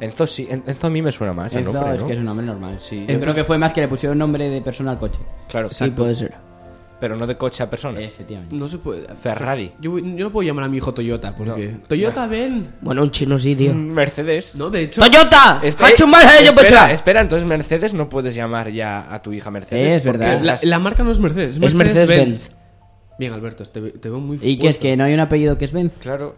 Enzo sí, En- Enzo a mí me suena más. el Enzo nombre, es ¿no? que es un nombre normal. Sí. Yo creo que fue más que le pusieron nombre de persona al coche. Claro, Sí, exacto. puede ser. Pero no de coche a persona. Efectivamente. No se puede. Ferrari. Yo, yo no puedo llamar a mi hijo Toyota porque Toyota ven. Bueno, un chino sí, tío. Mm, Mercedes. No, de hecho. ¡Toyota! Este- ¡Ha hecho un mal a ello, espera, espera, entonces Mercedes no puedes llamar ya a tu hija Mercedes. Es verdad. La, marca no es Mercedes, Es Mercedes-Benz. Bien, Alberto, te, te veo muy ¿Y que es que no hay un apellido que es Benz? Claro.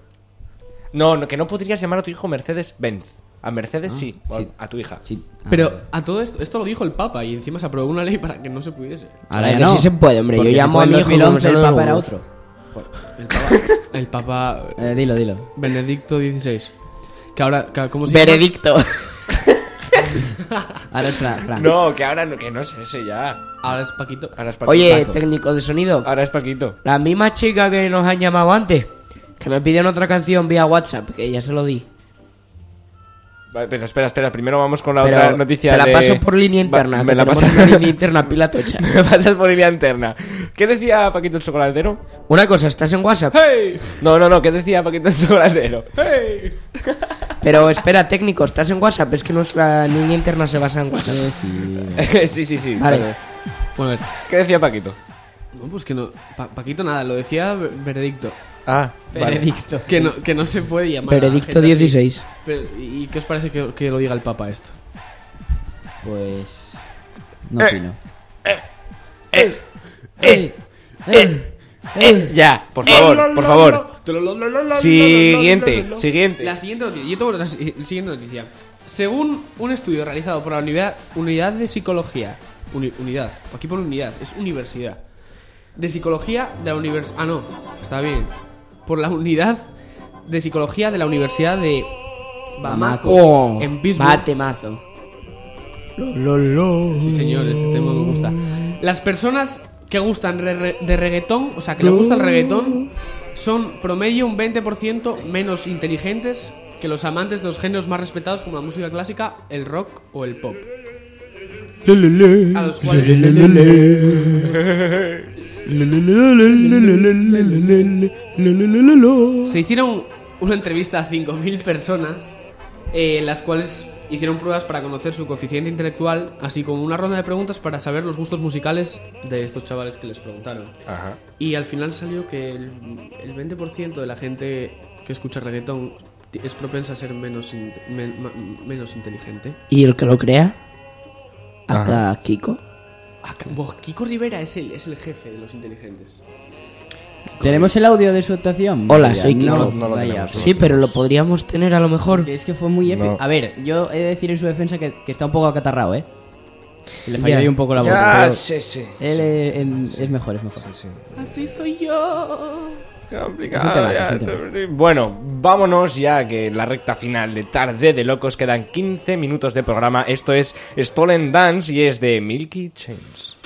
No, no, que no podrías llamar a tu hijo Mercedes-Benz. A Mercedes Ah, sí, o sí. a tu hija. Sí. Ah, Pero a todo esto, esto lo dijo el Papa y encima se aprobó una ley para que no se pudiese. Ahora ya que no. sí se puede, hombre. Yo Porque llamo a mi hijo como 2011 se el Papa era otro. El Papa, el Papa Eh, dilo, dilo. Benedicto XVI. Que ahora, que- ¿cómo se llama? Veredicto. Ahora es Frank. No, que ahora no, que no es ese ya. Ahora es Paquito. Ahora es Paquito. Oye, Paco. técnico de sonido. Ahora es Paquito. La misma chica que nos han llamado antes. Que me pidieron otra canción vía WhatsApp, que ya se lo di. Pero espera, espera, primero vamos con la Pero otra noticia te la de- paso por línea Va- interna. me la pasas una línea interna pila tocha. Me pasas por línea interna. ¿Qué decía Paquito el chocolatero? Una cosa, estás en WhatsApp. ¡Hey! No, no, no, ¿qué decía Paquito el chocolatero? ¡Hey! Pero espera, técnico, estás en WhatsApp. Es que nuestra línea interna se basa en WhatsApp. Sí, sí. sí, sí. Vale. Bueno, a ver. ¿Qué decía Paquito? No, pues que no. Pa- Paquito nada, lo decía Veredicto. Ah, vale. Veredicto. Que no, que no se puede llamar. a Veredicto gente así. 16. Pero, ¿Y qué os parece que, que lo diga el Papa esto? Pues. No Eh, opino. Eh, eh, Eh, ya, por favor, por favor. Siguiente, siguiente. La siguiente noticia. Yo tengo la si- siguiente noticia. Según un estudio realizado por la unidad, unidad de Psicología. uni- unidad. Aquí por unidad. Es universidad. De Psicología de la Universidad. Ah, no. Está bien. Por la unidad de Psicología de la Universidad de Bamako. Oh, en Pittsburgh. bate mazo. Sí, señor, ese tema me gusta. Las personas que gustan re- de reggaetón, o sea, que le gusta el reggaetón, son promedio un 20% menos inteligentes que los amantes de los géneros más respetados como la música clásica, el rock o el pop. A los cuales... Se hicieron una entrevista a 5.000 personas, eh, las cuales hicieron pruebas para conocer su coeficiente intelectual, así como una ronda de preguntas para saber los gustos musicales de estos chavales que les preguntaron. Ajá. Y al final salió que el, el 20% de la gente que escucha reggaetón es propensa a ser menos, in- men- ma- menos inteligente. ¿Y el que lo crea? Acá, Ajá. Kiko. Acá- Buah, Kiko Rivera es el, es el jefe de los inteligentes. ¿Tenemos el audio de su actuación? Hola, Vaya, soy Kiko. no, vaya, pues- sí, pero lo podríamos tener a lo mejor. Es que fue muy épico. No. A ver, yo he de decir en su defensa que, que está un poco acatarrado, ¿eh? Que le falló ahí un poco la voz. Ya, pero sí, sí, Él sí. eh, en- es mejor, es mejor. Así soy yo. Complicado, ya, Bueno, vámonos ya que la recta final de Tarde de Locos quedan 15 minutos de programa. Esto es Stolen Dance y es de Milky Chains.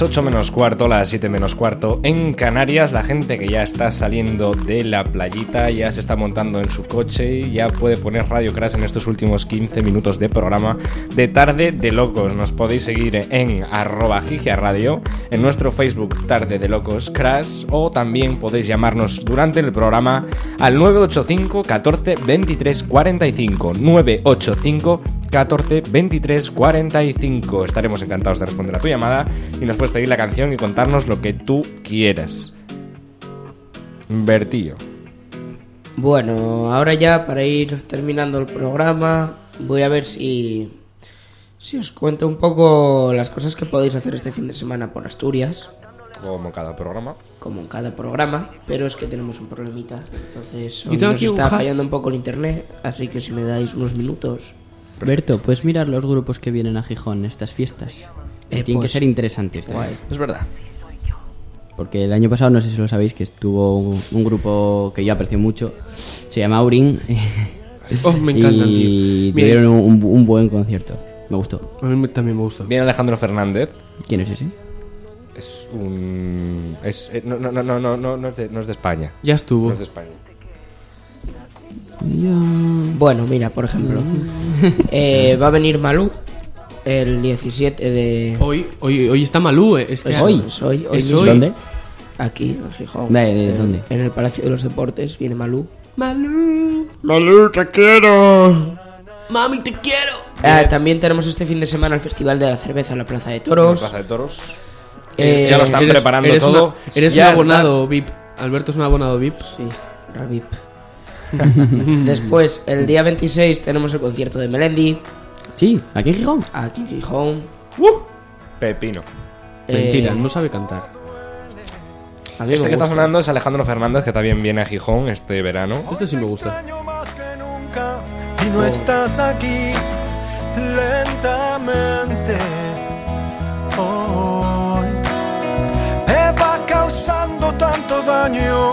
Las 8 menos cuarto, las 7 menos cuarto en Canarias. La gente que ya está saliendo de la playita, ya se está montando en su coche y ya puede poner Radio Crash en estos últimos 15 minutos de programa de Tarde de Locos. Nos podéis seguir en arroba Radio, en nuestro Facebook Tarde de Locos Crash o también podéis llamarnos durante el programa al 985 14 23 45. 985 14 23 45. Estaremos encantados de responder a tu llamada y nos puedes pedir la canción y contarnos lo que tú quieras. Bertillo. Bueno, ahora ya para ir terminando el programa, voy a ver si, si os cuento un poco las cosas que podéis hacer este fin de semana por Asturias. Como cada programa. Como en cada programa, pero es que tenemos un problemita. Entonces, hoy nos está fallando un poco el internet, así que si me dais unos minutos. Berto, ¿puedes mirar los grupos que vienen a Gijón en estas fiestas? Eh, Tienen pues, que ser interesantes. guay. también. Es verdad. Porque el año pasado, no sé si lo sabéis, que estuvo un, un grupo que yo aprecio mucho. Se llama Aurin. Oh, me encantan, Y tío. Tuvieron un, un buen concierto. Me gustó. A mí también me gusta. Viene Alejandro Fernández. ¿Quién es ese? Es un. Es, eh, no, no, no, no, no, no, no es de, no es de España. Ya estuvo. No es de España. Bueno, mira, por ejemplo, eh, va a venir Malú el 17 de... Hoy, hoy, hoy está Malú. eh, Este Es año. hoy, es hoy, hoy ¿Es mismo. hoy? ¿Dónde? Aquí, en Gijón. ¿De- de En- dónde? En el Palacio de los Deportes viene Malú. Malú. Malú, te quiero. Mami, te quiero. Ah, también tenemos este fin de semana el Festival de la Cerveza en la Plaza de Toros. Plaza de Toros. Eh, ya lo están Eres- preparando eres todo. una- eres Ya un está- abonado VIP. Alberto es un abonado VIP. Sí, Ravip. Después, el día 26 tenemos el concierto de Melendi. Sí, aquí en Gijón. Aquí en Gijón. Pepino. Mentira, Eh, no sabe cantar. Este que está sonando es Alejandro Fernández, que también viene a Gijón este verano. Este sí me gusta. y no estás aquí lentamente hoy me va causando tanto daño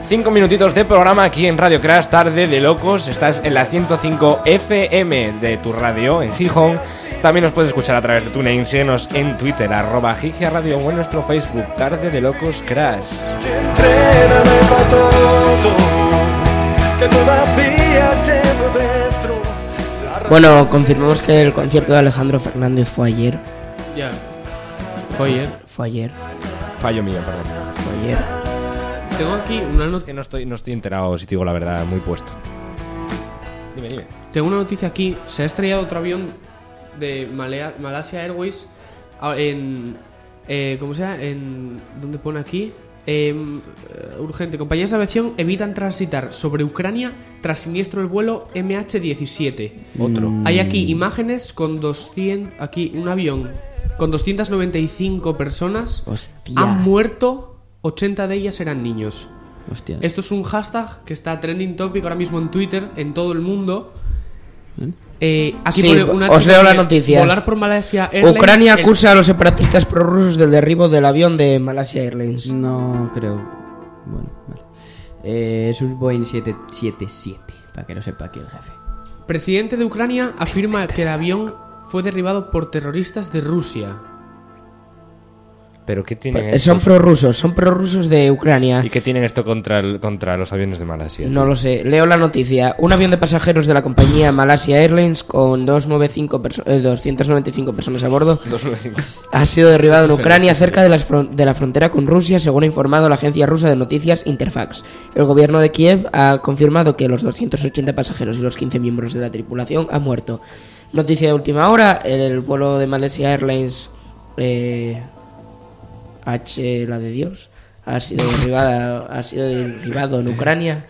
5 minutitos de programa aquí en Radio Crash, tarde de locos. Estás en la 105 FM de tu radio en Gijón. También nos puedes escuchar a través de TuneIn, síguenos en Twitter, arroba Gigia Radio o en nuestro Facebook, Tarde de Locos Crash. Bueno, confirmamos que el concierto de Alejandro Fernández fue ayer. Ya. Fue ayer. Fue ayer. Fallo mío, perdón. Fue ayer. Tengo aquí una noticia. que no estoy, no estoy enterado, si te digo la verdad, muy puesto. Dime, dime. Tengo una noticia aquí. Se ha estrellado otro avión de Malea- Malasia Airways en. Eh, ¿Cómo se llama? En. ¿Dónde pone aquí? Em, eh, urgente. Compañías de aviación evitan transitar sobre Ucrania tras siniestro el vuelo MH17. Otro. Hay aquí imágenes con 200. Aquí un avión con 295 personas. Hostia. Han muerto. 80 de ellas eran niños. Hostia. Esto es un hashtag que está trending topic ahora mismo en Twitter en todo el mundo. Eh, aquí Sí, pone una os leo la noticia. Volar por Malasia Airlines. Ucrania el- acusa a los separatistas prorrusos del derribo del avión de Malasia Airlines. No creo. Bueno, vale. Eh, es un Boeing 777, para que lo sepa aquí el jefe. Presidente de Ucrania afirma que el avión fue derribado por terroristas de Rusia. ¿Pero qué tienen Eh, Son prorrusos, son prorrusos de Ucrania. ¿Y qué tienen esto contra, el- contra los aviones de Malasia? No lo sé. Leo la noticia. Un avión de pasajeros de la compañía Malasia Airlines con 295 perso- eh, 295 personas a bordo 295. ha sido derribado en Ucrania cerca de, las de la frontera con Rusia, según ha informado la agencia rusa de noticias Interfax. El gobierno de Kiev ha confirmado que los 280 pasajeros y los 15 miembros de la tripulación han muerto. Noticia de última hora, el vuelo de Malaysia Airlines eh, H, la de Dios, ha sido derribada, ha sido derribado en Ucrania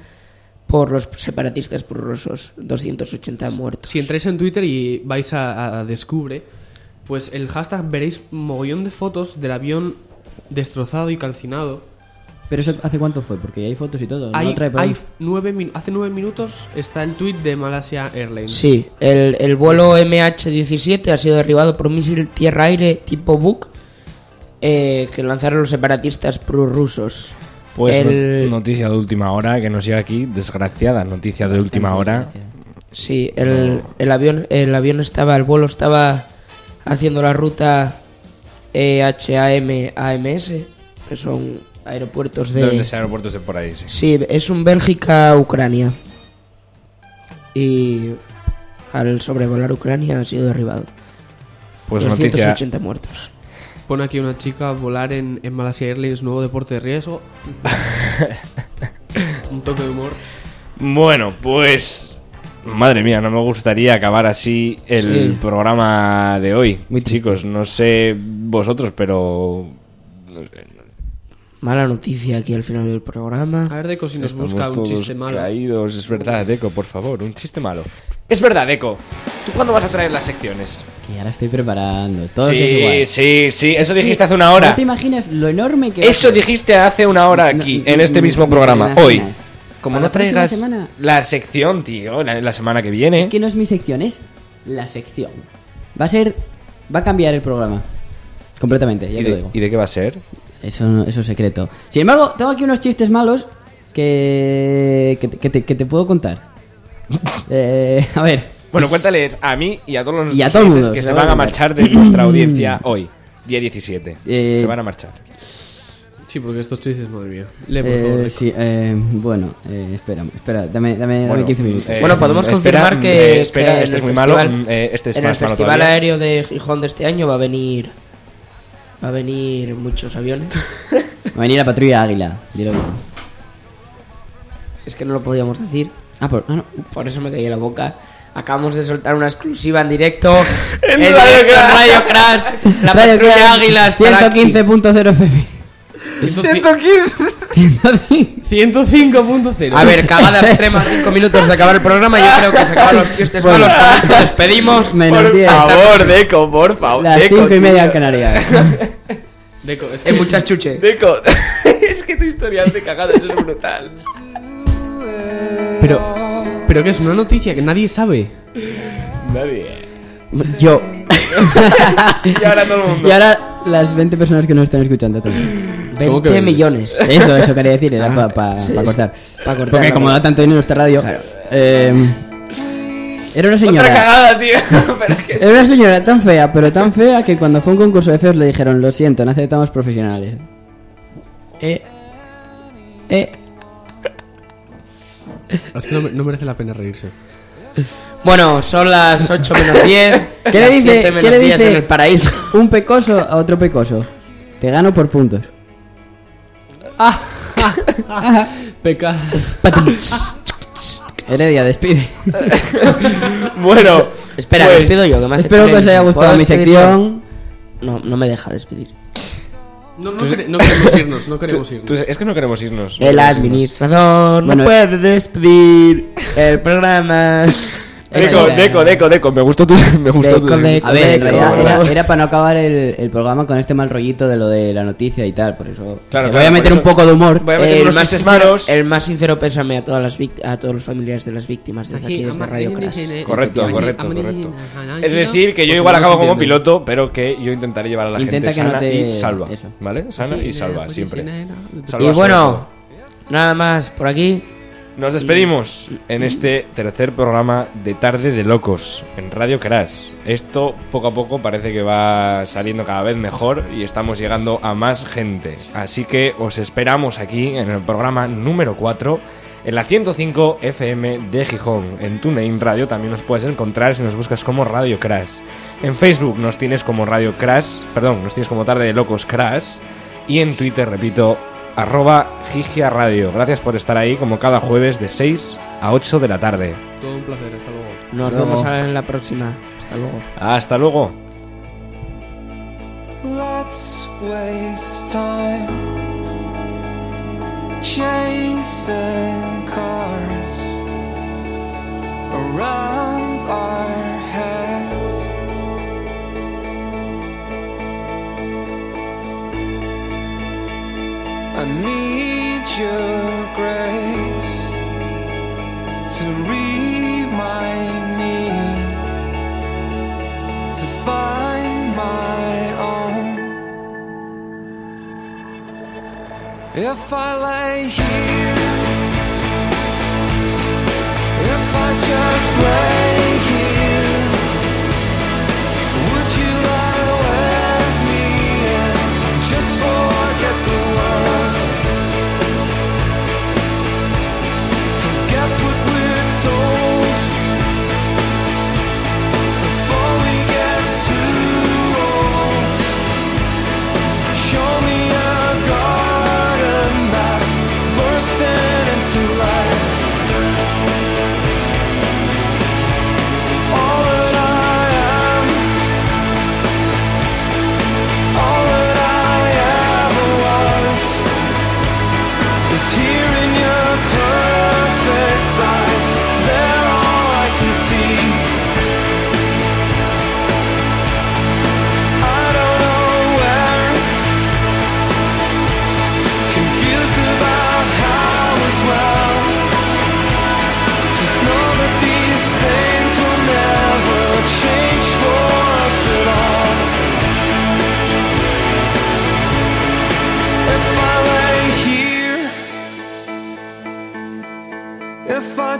por los separatistas prorrusos. 280 muertos. Si entráis en Twitter y vais a, a Descubre, pues el hashtag veréis mogollón de fotos del avión destrozado y calcinado. Pero eso hace cuánto fue, porque hay fotos y todo. ¿no Hay- trae por hay ahí? nueve hace nueve minutos está el tweet de Malaysia Airlines. Sí, el, el vuelo MH17 ha sido derribado por un misil tierra-aire tipo Buk eh, que lanzaron los separatistas prorrusos. Pues el, noticia de última hora que nos llega aquí, desgraciada noticia de última hora. Sí, el, el avión el avión estaba, el vuelo estaba haciendo la ruta E HAM-AMS, que son aeropuertos de... ¿Dónde sean aeropuertos de por ahí? Sí. Sí, es un Bélgica-Ucrania. Y al sobrevolar Ucrania ha sido derribado. Pues 280 muertos. Pone aquí una chica volar en, en Malaysia Airlines, nuevo deporte de riesgo. Un toque de humor. Bueno, pues. Madre mía, no me gustaría acabar así el Sí. programa de hoy. Chicos, no sé vosotros, pero. Mala noticia aquí al final del programa. A ver, Deco, si nos Estamos busca un todos chiste malo. caídos. Es verdad, Deco, por favor, un chiste malo. Es verdad, Deco. ¿Tú cuándo vas a traer las secciones? Que ahora estoy preparando. Todo sí, es igual. sí, sí, eso dijiste hace una hora. No te imaginas lo enorme que Eso es. dijiste hace una hora aquí, en este mismo ¿te programa, hoy. Como no la traigas semana. la sección, tío, la, la semana que viene. Es que no es mi sección, es la sección. Va a ser. Va a cambiar el programa. Completamente, ya ¿Y te lo de, digo. ¿Y de qué va a ser? Eso, no- eso es secreto. Sin embargo, tengo aquí unos chistes malos que. que, te- que te, que te puedo contar. Eh, a ver. Bueno, cuéntales a mí y a todos los Y a todo mundo, que se van a marchar de nuestra audiencia hoy, día 17. Eh, se van a marchar. Sí, porque estos chistes, madre mía. Lee, por Eh, favor. Deco. sí, eh, bueno, eh, espera, espera, dame, dame, dame Bueno, 15 minutos. eh, Bueno, podemos espera, confirmar que, eh, espera, que este es muy malo, festival- mm, eh, este es en más el malo Festival. Aéreo de Gijón de este año va a venir va a venir muchos aviones. Va a venir la patrulla Águila, dilo bien. es que no lo podíamos decir. Ah, por, ah, no. Por eso me caí la boca. Acabamos de soltar una exclusiva en directo En en Radio en Crash. Radio Crash. La Radio patrulla Crash, Águila estará aquí. 115.0 FM. 105.0. A ver, cagada extrema, 5 minutos de acabar el programa. Yo creo que se acaban los chistes Bueno. malos. Con esto despedimos. Menos Por 10. favor, Deco, por favor. Las Deco, 5 y media en Canarias. Deco, es Hay muchas chuches. Deco, es que tu historial de cagadas es brutal. Pero, pero que es una noticia que nadie sabe. Nadie. Yo. Y ahora todo el mundo. Y ahora las 20 personas que nos están escuchando. también. 20 millones. Eso, eso quería decir, era Ah, para sí, cortar. pa' cortar, Porque la como da tanto dinero esta radio. eh, era una Otra señora. cagada, tío. Pero es que Era una señora tan fea, pero tan fea que cuando fue a un concurso de feos le dijeron, lo siento, no aceptamos profesionales. Eh. Eh. Es que no merece la pena reírse. Bueno, son las 8 menos 10. ¿Qué le dice, 7 menos ¿qué le 10 dice en el paraíso. un pecoso a otro pecoso? Te gano por puntos. Pecas. Heredia, despide. Bueno, Espera, pues, despido yo. Que me hace espero que os haya gustado ¿Puedo mi sección. No, no me deja despedir. No, no, quere- no queremos irnos, no queremos irnos. Tú- es que no queremos irnos. no El queremos irnos. administrador Bueno, no puede despedir el programa. Deco, Deco, Deco, Deco, me gustó tu. Me gustó Deco, tu. Deco. A ver, en realidad era, era para no acabar el, el programa con este mal rollito de lo de la noticia y tal, por eso. Claro, voy a meter un poco de humor. Voy a meter el, unos más malos. el más sincero pésame a todas las a todos los familiares de las víctimas desde aquí, desde Radio Crash. Correcto, Efectivamente. correcto, correcto. Amani- Es decir, que yo Pues igual acabo como piloto, pero que yo intentaré llevar a la Intenta gente que no sana te- y salva. eso. ¿Vale? Sana y salva, siempre. Y bueno, nada más por aquí. Nos despedimos en este tercer programa de Tarde de Locos en Radio Crash. Esto poco a poco parece que va saliendo cada vez mejor y estamos llegando a más gente. Así que os esperamos aquí en el programa número 4 en la 105 FM de Gijón. En TuneIn Radio también nos puedes encontrar si nos buscas como Radio Crash. En Facebook nos tienes como Radio Crash, perdón, nos tienes como Tarde de Locos Crash. Y en Twitter, repito, arroba Gigia Radio. Gracias por estar ahí como cada jueves de 6 a 8 de la tarde. Todo un placer, hasta luego. Nos Luego. vemos en la próxima. Hasta luego. Hasta luego. Let's waste time chasing cars around our I need your grace to remind me to find my own. If I lay here, if I just lay.